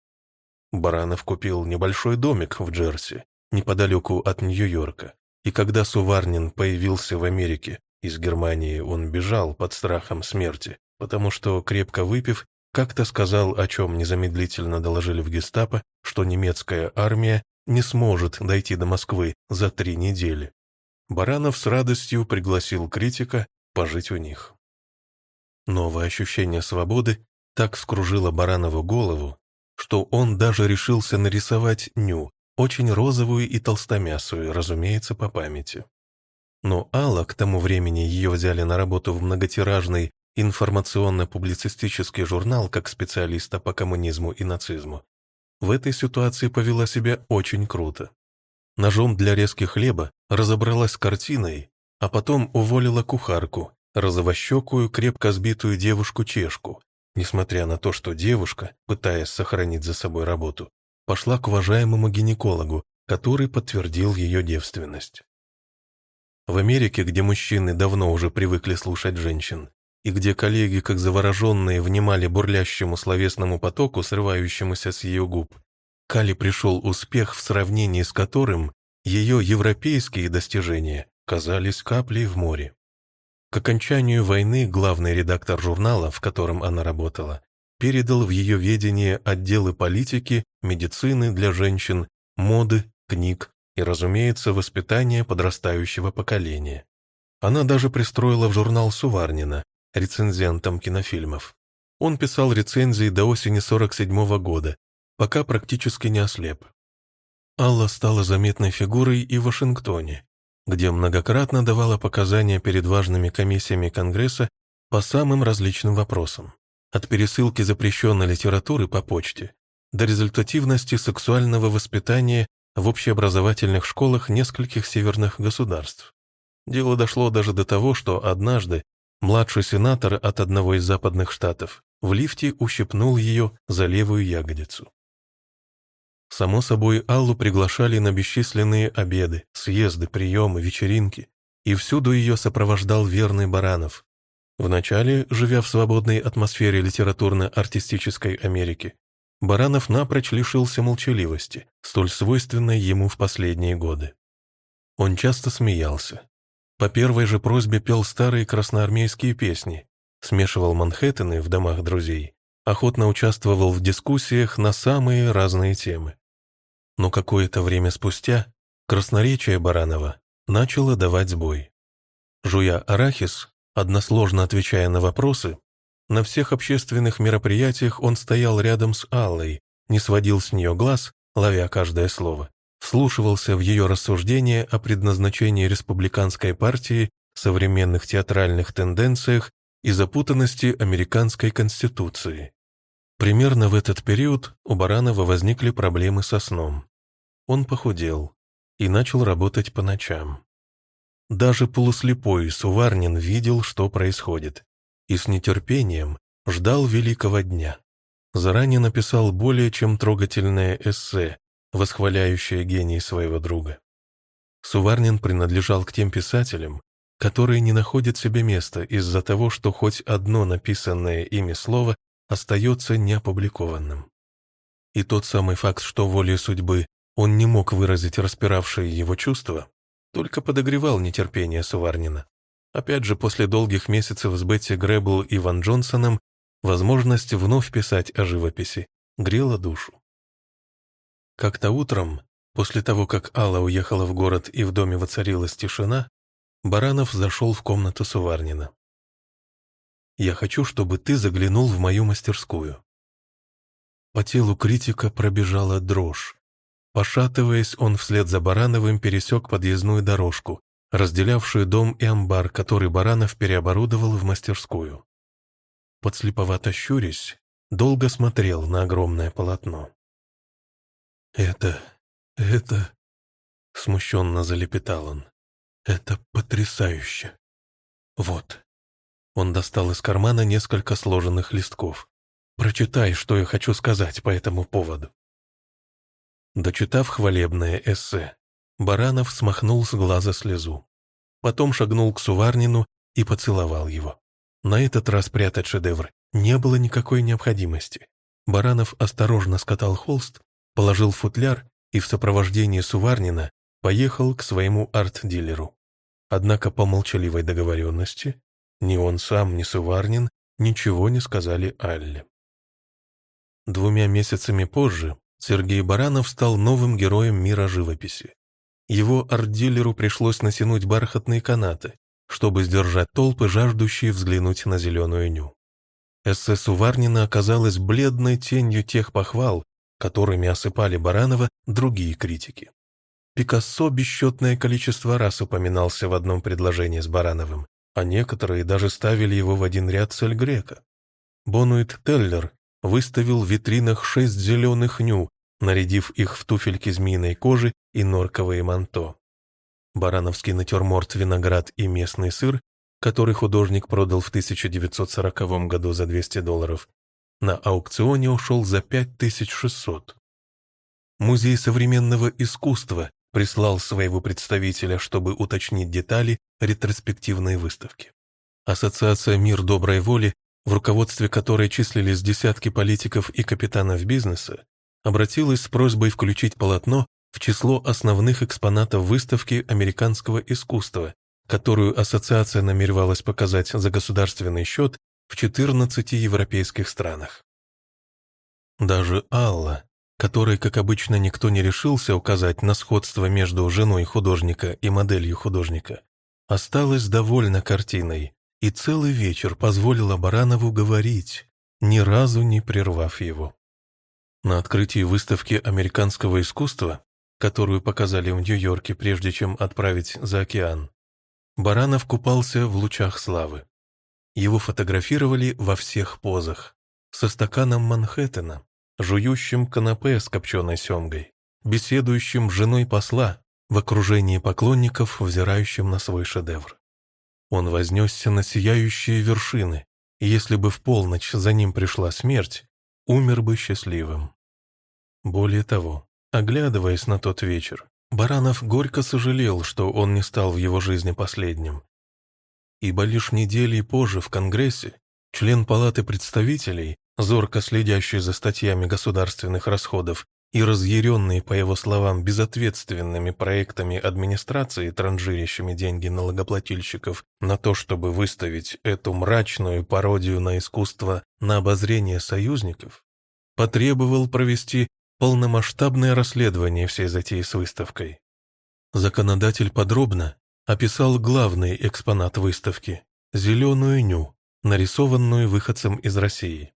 Баранов купил небольшой домик в Джерси, неподалеку от Нью-Йорка. И когда Суварнин появился в Америке, из Германии он бежал под страхом смерти, потому что, крепко выпив, как-то сказал, о чем незамедлительно доложили в гестапо, что немецкая армия не сможет дойти до Москвы за три недели. Баранов с радостью пригласил критика пожить у них. Новое ощущение свободы так скружило Баранову голову, что он даже решился нарисовать Ню очень розовую и толстомясую, разумеется, по памяти. Но Алла, к тому времени ее взяли на работу в многотиражный информационно-публицистический журнал как специалиста по коммунизму и нацизму, в этой ситуации повела себя очень круто. Ножом для резки хлеба разобралась с картиной, а потом уволила кухарку, розовощекую, крепко сбитую девушку-чешку, несмотря на то, что девушка, пытаясь сохранить за собой работу, пошла к уважаемому гинекологу, который подтвердил ее девственность. В Америке, где мужчины давно уже привыкли слушать женщин, и где коллеги, как завороженные, внимали бурлящему словесному потоку, срывающемуся с ее губ, Кали пришел успех, в сравнении с которым ее европейские достижения казались каплей в море. К окончанию войны главный редактор журнала, в котором она работала, передал в ее ведение отделы политики, медицины для женщин, моды, книг и, разумеется, воспитания подрастающего поколения. Она даже пристроила в журнал Суварнина, рецензентом кинофильмов. Он писал рецензии до осени 47 -го года, пока практически не ослеп. Алла стала заметной фигурой и в Вашингтоне, где многократно давала показания перед важными комиссиями Конгресса по самым различным вопросам, от пересылки запрещенной литературы по почте до результативности сексуального воспитания в общеобразовательных школах нескольких северных государств. Дело дошло даже до того, что однажды младший сенатор от одного из западных штатов в лифте ущипнул ее за левую ягодицу. Само собой, Аллу приглашали на бесчисленные обеды, съезды, приемы, вечеринки, и всюду ее сопровождал верный Баранов. Вначале, живя в свободной атмосфере литературно-артистической Америки, Баранов напрочь лишился молчаливости, столь свойственной ему в последние годы. Он часто смеялся. По первой же просьбе пел старые красноармейские песни, смешивал Манхэттены в домах друзей, охотно участвовал в дискуссиях на самые разные темы но какое-то время спустя красноречие Баранова начало давать сбой. Жуя арахис, односложно отвечая на вопросы, на всех общественных мероприятиях он стоял рядом с Аллой, не сводил с нее глаз, ловя каждое слово, вслушивался в ее рассуждения о предназначении республиканской партии, современных театральных тенденциях и запутанности американской конституции. Примерно в этот период у Баранова возникли проблемы со сном. Он похудел и начал работать по ночам. Даже полуслепой Суварнин видел, что происходит, и с нетерпением ждал великого дня. Заранее написал более чем трогательное эссе, восхваляющее гений своего друга. Суварнин принадлежал к тем писателям, которые не находят себе места из-за того, что хоть одно написанное ими слово остается неопубликованным. И тот самый факт, что волей судьбы он не мог выразить распиравшие его чувства, только подогревал нетерпение Суварнина. Опять же, после долгих месяцев с Бетти Грэббл и Ван Джонсоном возможность вновь писать о живописи грела душу. Как-то утром, после того, как Алла уехала в город и в доме воцарилась тишина, Баранов зашел в комнату Суварнина. Я хочу, чтобы ты заглянул в мою мастерскую». По телу критика пробежала дрожь. Пошатываясь, он вслед за Барановым пересек подъездную дорожку, разделявшую дом и амбар, который Баранов переоборудовал в мастерскую. Подслеповато щурясь, долго смотрел на огромное полотно. «Это... это...» — смущенно залепетал он. «Это потрясающе! Вот, он достал из кармана несколько сложенных листков. «Прочитай, что я хочу сказать по этому поводу». Дочитав хвалебное эссе, Баранов смахнул с глаза слезу. Потом шагнул к Суварнину и поцеловал его. На этот раз прятать шедевр не было никакой необходимости. Баранов осторожно скатал холст, положил футляр и в сопровождении Суварнина поехал к своему арт-дилеру. Однако по молчаливой договоренности ни он сам, ни Суварнин ничего не сказали Алле. Двумя месяцами позже Сергей Баранов стал новым героем мира живописи. Его арт-дилеру пришлось натянуть бархатные канаты, чтобы сдержать толпы, жаждущие взглянуть на зеленую ню. Эссе Суварнина оказалось бледной тенью тех похвал, которыми осыпали Баранова другие критики. Пикассо бесчетное количество раз упоминался в одном предложении с Барановым, а некоторые даже ставили его в один ряд с Эль Греко. Бонуит Теллер выставил в витринах шесть зеленых ню, нарядив их в туфельки змеиной кожи и норковые манто. Барановский натюрморт «Виноград и местный сыр», который художник продал в 1940 году за 200 долларов, на аукционе ушел за 5600. Музей современного искусства прислал своего представителя, чтобы уточнить детали ретроспективной выставки. Ассоциация «Мир доброй воли», в руководстве которой числились десятки политиков и капитанов бизнеса, обратилась с просьбой включить полотно в число основных экспонатов выставки американского искусства, которую ассоциация намеревалась показать за государственный счет в 14 европейских странах. Даже Алла, которой, как обычно, никто не решился указать на сходство между женой художника и моделью художника, осталась довольна картиной и целый вечер позволила Баранову говорить, ни разу не прервав его. На открытии выставки американского искусства, которую показали в Нью-Йорке, прежде чем отправить за океан, Баранов купался в лучах славы. Его фотографировали во всех позах, со стаканом Манхэттена, жующим канапе с копченой семгой, беседующим с женой посла в окружении поклонников, взирающим на свой шедевр. Он вознесся на сияющие вершины, и если бы в полночь за ним пришла смерть, умер бы счастливым. Более того, оглядываясь на тот вечер, Баранов горько сожалел, что он не стал в его жизни последним. Ибо лишь недели позже в Конгрессе член Палаты представителей зорко следящий за статьями государственных расходов и разъяренный, по его словам, безответственными проектами администрации, транжирящими деньги налогоплательщиков на то, чтобы выставить эту мрачную пародию на искусство на обозрение союзников, потребовал провести полномасштабное расследование всей затеи с выставкой. Законодатель подробно описал главный экспонат выставки – зеленую ню, нарисованную выходцем из России.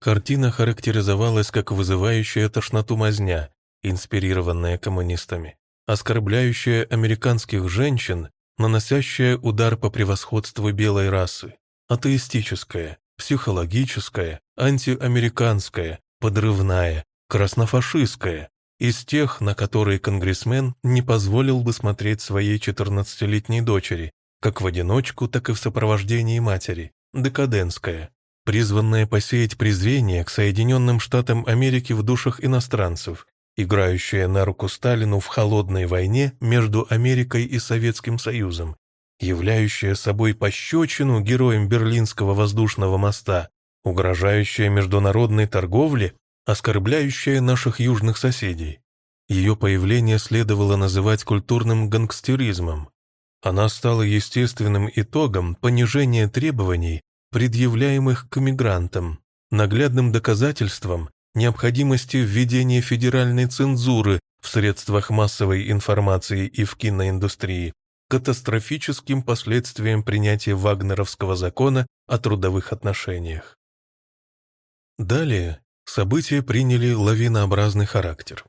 Картина характеризовалась как вызывающая тошноту мазня, инспирированная коммунистами, оскорбляющая американских женщин, наносящая удар по превосходству белой расы, атеистическая, психологическая, антиамериканская, подрывная, краснофашистская, из тех, на которые конгрессмен не позволил бы смотреть своей 14-летней дочери, как в одиночку, так и в сопровождении матери, декаденская, призванная посеять презрение к Соединенным Штатам Америки в душах иностранцев, играющая на руку Сталину в холодной войне между Америкой и Советским Союзом, являющая собой пощечину героям Берлинского воздушного моста, угрожающая международной торговле, оскорбляющая наших южных соседей. Ее появление следовало называть культурным гангстеризмом. Она стала естественным итогом понижения требований предъявляемых к мигрантам, наглядным доказательством необходимости введения федеральной цензуры в средствах массовой информации и в киноиндустрии, катастрофическим последствием принятия Вагнеровского закона о трудовых отношениях. Далее события приняли лавинообразный характер.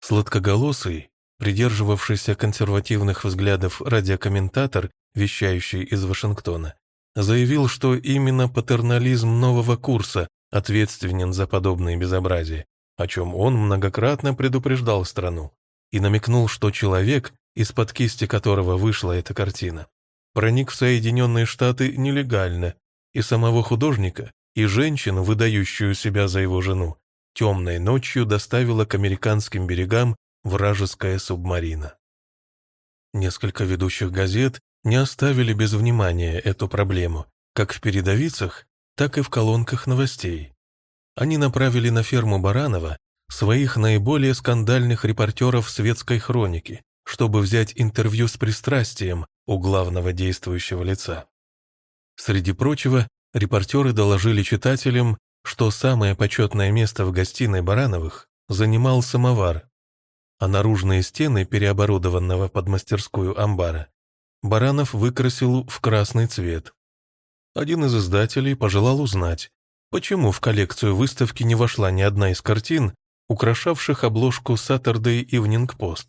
Сладкоголосый, придерживавшийся консервативных взглядов радиокомментатор, вещающий из Вашингтона, заявил, что именно патернализм нового курса ответственен за подобные безобразия, о чем он многократно предупреждал страну, и намекнул, что человек, из-под кисти которого вышла эта картина, проник в Соединенные Штаты нелегально, и самого художника, и женщину, выдающую себя за его жену, темной ночью доставила к американским берегам вражеская субмарина. Несколько ведущих газет не оставили без внимания эту проблему, как в передовицах, так и в колонках новостей. Они направили на ферму Баранова своих наиболее скандальных репортеров светской хроники, чтобы взять интервью с пристрастием у главного действующего лица. Среди прочего, репортеры доложили читателям, что самое почетное место в гостиной Барановых занимал самовар, а наружные стены переоборудованного под мастерскую амбара Баранов выкрасил в красный цвет. Один из издателей пожелал узнать, почему в коллекцию выставки не вошла ни одна из картин, украшавших обложку Saturday Evening Post.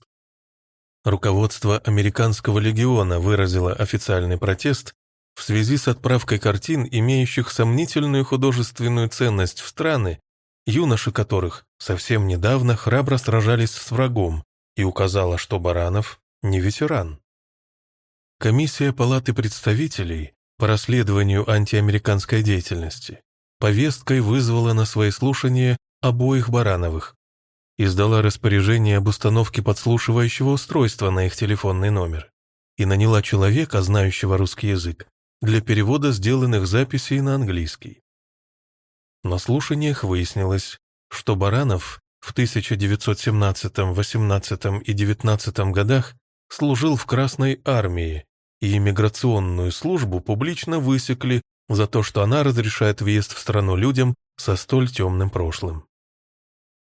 Руководство Американского легиона выразило официальный протест в связи с отправкой картин, имеющих сомнительную художественную ценность в страны, юноши которых совсем недавно храбро сражались с врагом, и указала, что Баранов не ветеран. Комиссия Палаты представителей по расследованию антиамериканской деятельности повесткой вызвала на свои слушания обоих Барановых, издала распоряжение об установке подслушивающего устройства на их телефонный номер и наняла человека, знающего русский язык, для перевода сделанных записей на английский. На слушаниях выяснилось, что Баранов в 1917, 18 и 19 годах служил в Красной армии, и иммиграционную службу публично высекли за то, что она разрешает въезд в страну людям со столь темным прошлым.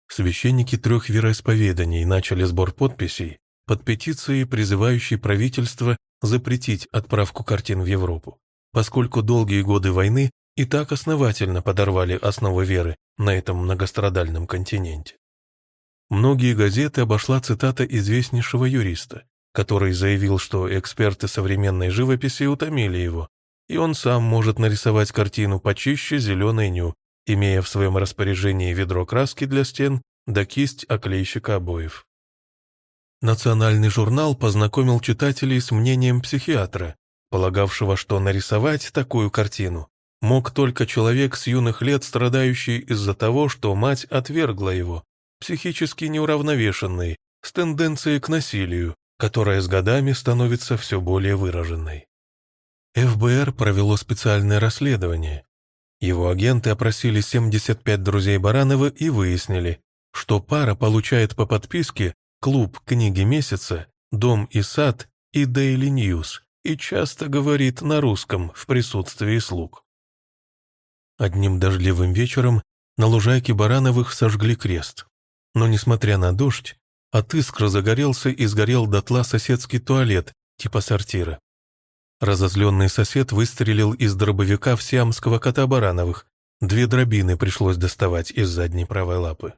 Священники трех вероисповеданий начали сбор подписей под петицией, призывающей правительство запретить отправку картин в Европу, поскольку долгие годы войны и так основательно подорвали основы веры на этом многострадальном континенте. Многие газеты обошла цитата известнейшего юриста, который заявил, что эксперты современной живописи утомили его, и он сам может нарисовать картину почище зеленой ню, имея в своем распоряжении ведро краски для стен да кисть оклейщика обоев. Национальный журнал познакомил читателей с мнением психиатра, полагавшего, что нарисовать такую картину мог только человек с юных лет, страдающий из-за того, что мать отвергла его, психически неуравновешенный, с тенденцией к насилию, которая с годами становится все более выраженной. ФБР провело специальное расследование, его агенты опросили 75 друзей Баранова и выяснили, что пара получает по подписке клуб книги месяца, дом и сад и Daily News и часто говорит на русском в присутствии слуг. Одним дождливым вечером на лужайке Барановых сожгли крест. Но, несмотря на дождь, от искр загорелся и сгорел дотла соседский туалет типа сортира. Разозленный сосед выстрелил из дробовика в сиамского кота Барановых. Две дробины пришлось доставать из задней правой лапы.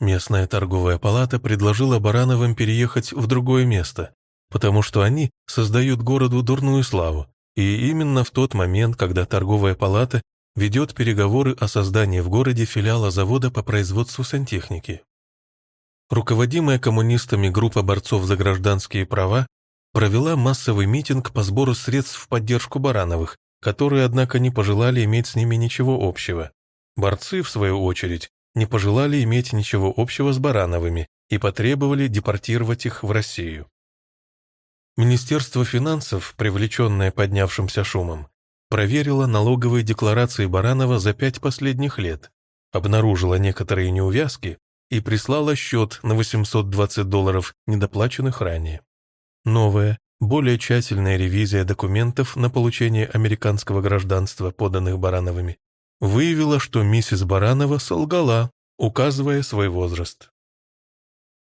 Местная торговая палата предложила Барановым переехать в другое место, потому что они создают городу дурную славу, и именно в тот момент, когда торговая палата ведет переговоры о создании в городе филиала завода по производству сантехники. Руководимая коммунистами группа борцов за гражданские права провела массовый митинг по сбору средств в поддержку Барановых, которые, однако, не пожелали иметь с ними ничего общего. Борцы, в свою очередь, не пожелали иметь ничего общего с Барановыми и потребовали депортировать их в Россию. Министерство финансов, привлеченное поднявшимся шумом, проверило налоговые декларации Баранова за пять последних лет, обнаружило некоторые неувязки и прислало счет на 820 долларов, недоплаченных ранее. Новая, более тщательная ревизия документов на получение американского гражданства, поданных Барановыми, выявила, что миссис Баранова солгала, указывая свой возраст.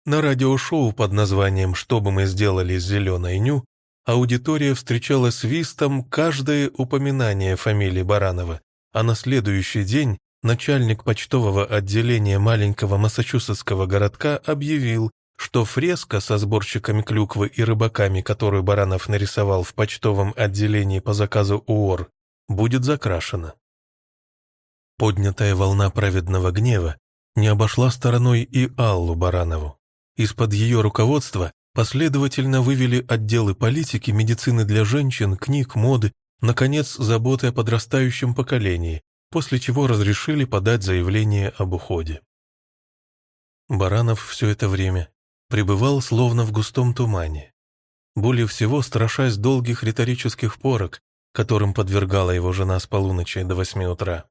На радиошоу под названием «Что бы мы сделали с зеленой ню» аудитория встречала свистом каждое упоминание фамилии Баранова, а на следующий день начальник почтового отделения маленького массачусетского городка объявил, что фреска со сборщиками клюквы и рыбаками, которую Баранов нарисовал в почтовом отделении по заказу УОР, будет закрашена. Поднятая волна праведного гнева не обошла стороной и Аллу Баранову. Из-под ее руководства последовательно вывели отделы политики, медицины для женщин, книг, моды, наконец, заботы о подрастающем поколении, после чего разрешили подать заявление об уходе. Баранов все это время пребывал словно в густом тумане. Более всего страшась долгих риторических порок, которым подвергала его жена с полуночи до восьми утра.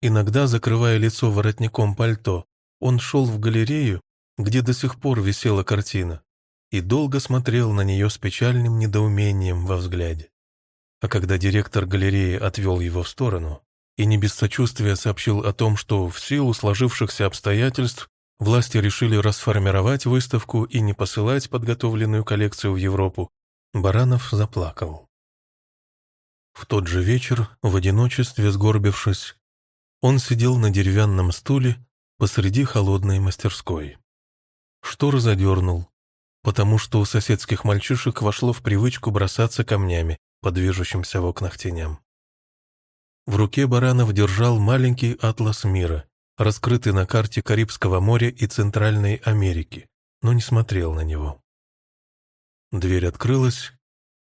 Иногда, закрывая лицо воротником пальто, он шел в галерею, где до сих пор висела картина, и долго смотрел на нее с печальным недоумением во взгляде. А когда директор галереи отвел его в сторону и не без сочувствия сообщил о том, что в силу сложившихся обстоятельств Власти решили расформировать выставку и не посылать подготовленную коллекцию в Европу. Баранов заплакал. В тот же вечер, в одиночестве сгорбившись, он сидел на деревянном стуле посреди холодной мастерской. Шторы задернул, потому что у соседских мальчишек вошло в привычку бросаться камнями по движущимся в окнах теням. В руке Баранов держал маленький атлас мира, раскрытый на карте Карибского моря и Центральной Америки, но не смотрел на него. Дверь открылась,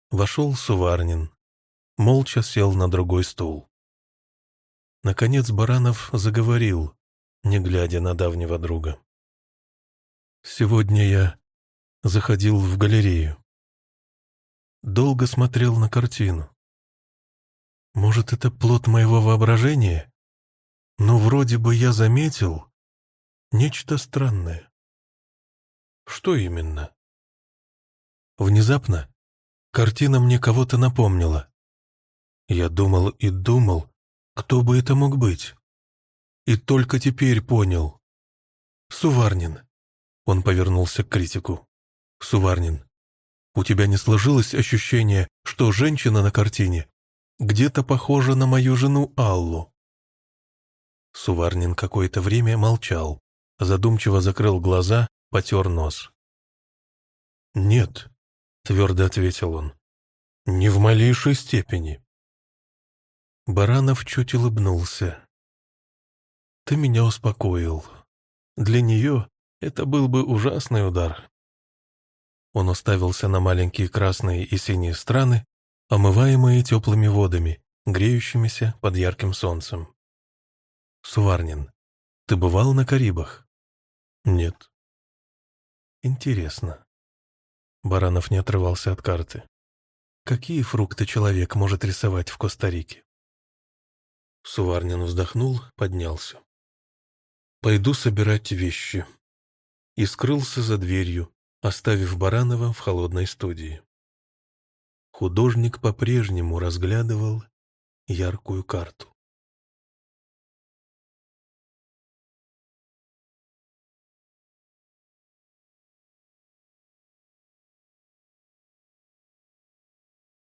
вошел Суварнин, молча сел на другой стул. Наконец Баранов заговорил, не глядя на давнего друга. «Сегодня я заходил в галерею. Долго смотрел на картину. Может, это плод моего воображения? Но вроде бы я заметил нечто странное. Что именно? Внезапно картина мне кого-то напомнила. Я думал и думал, кто бы это мог быть. И только теперь понял. Суварнин. Он повернулся к критику. Суварнин, у тебя не сложилось ощущение, что женщина на картине где-то похожа на мою жену Аллу?» Суварнин какое-то время молчал, задумчиво закрыл глаза, потер нос. «Нет», — твердо ответил он, — «не в малейшей степени». Баранов чуть улыбнулся. «Ты меня успокоил. Для нее это был бы ужасный удар. Он уставился на маленькие красные и синие страны, омываемые теплыми водами, греющимися под ярким солнцем. «Суварнин, ты бывал на Карибах?» «Нет». «Интересно». Баранов не отрывался от карты. «Какие фрукты человек может рисовать в Коста-Рике?» Суварнин вздохнул, поднялся. «Пойду собирать вещи». И скрылся за дверью, оставив Баранова в холодной студии. Художник по-прежнему разглядывал яркую карту.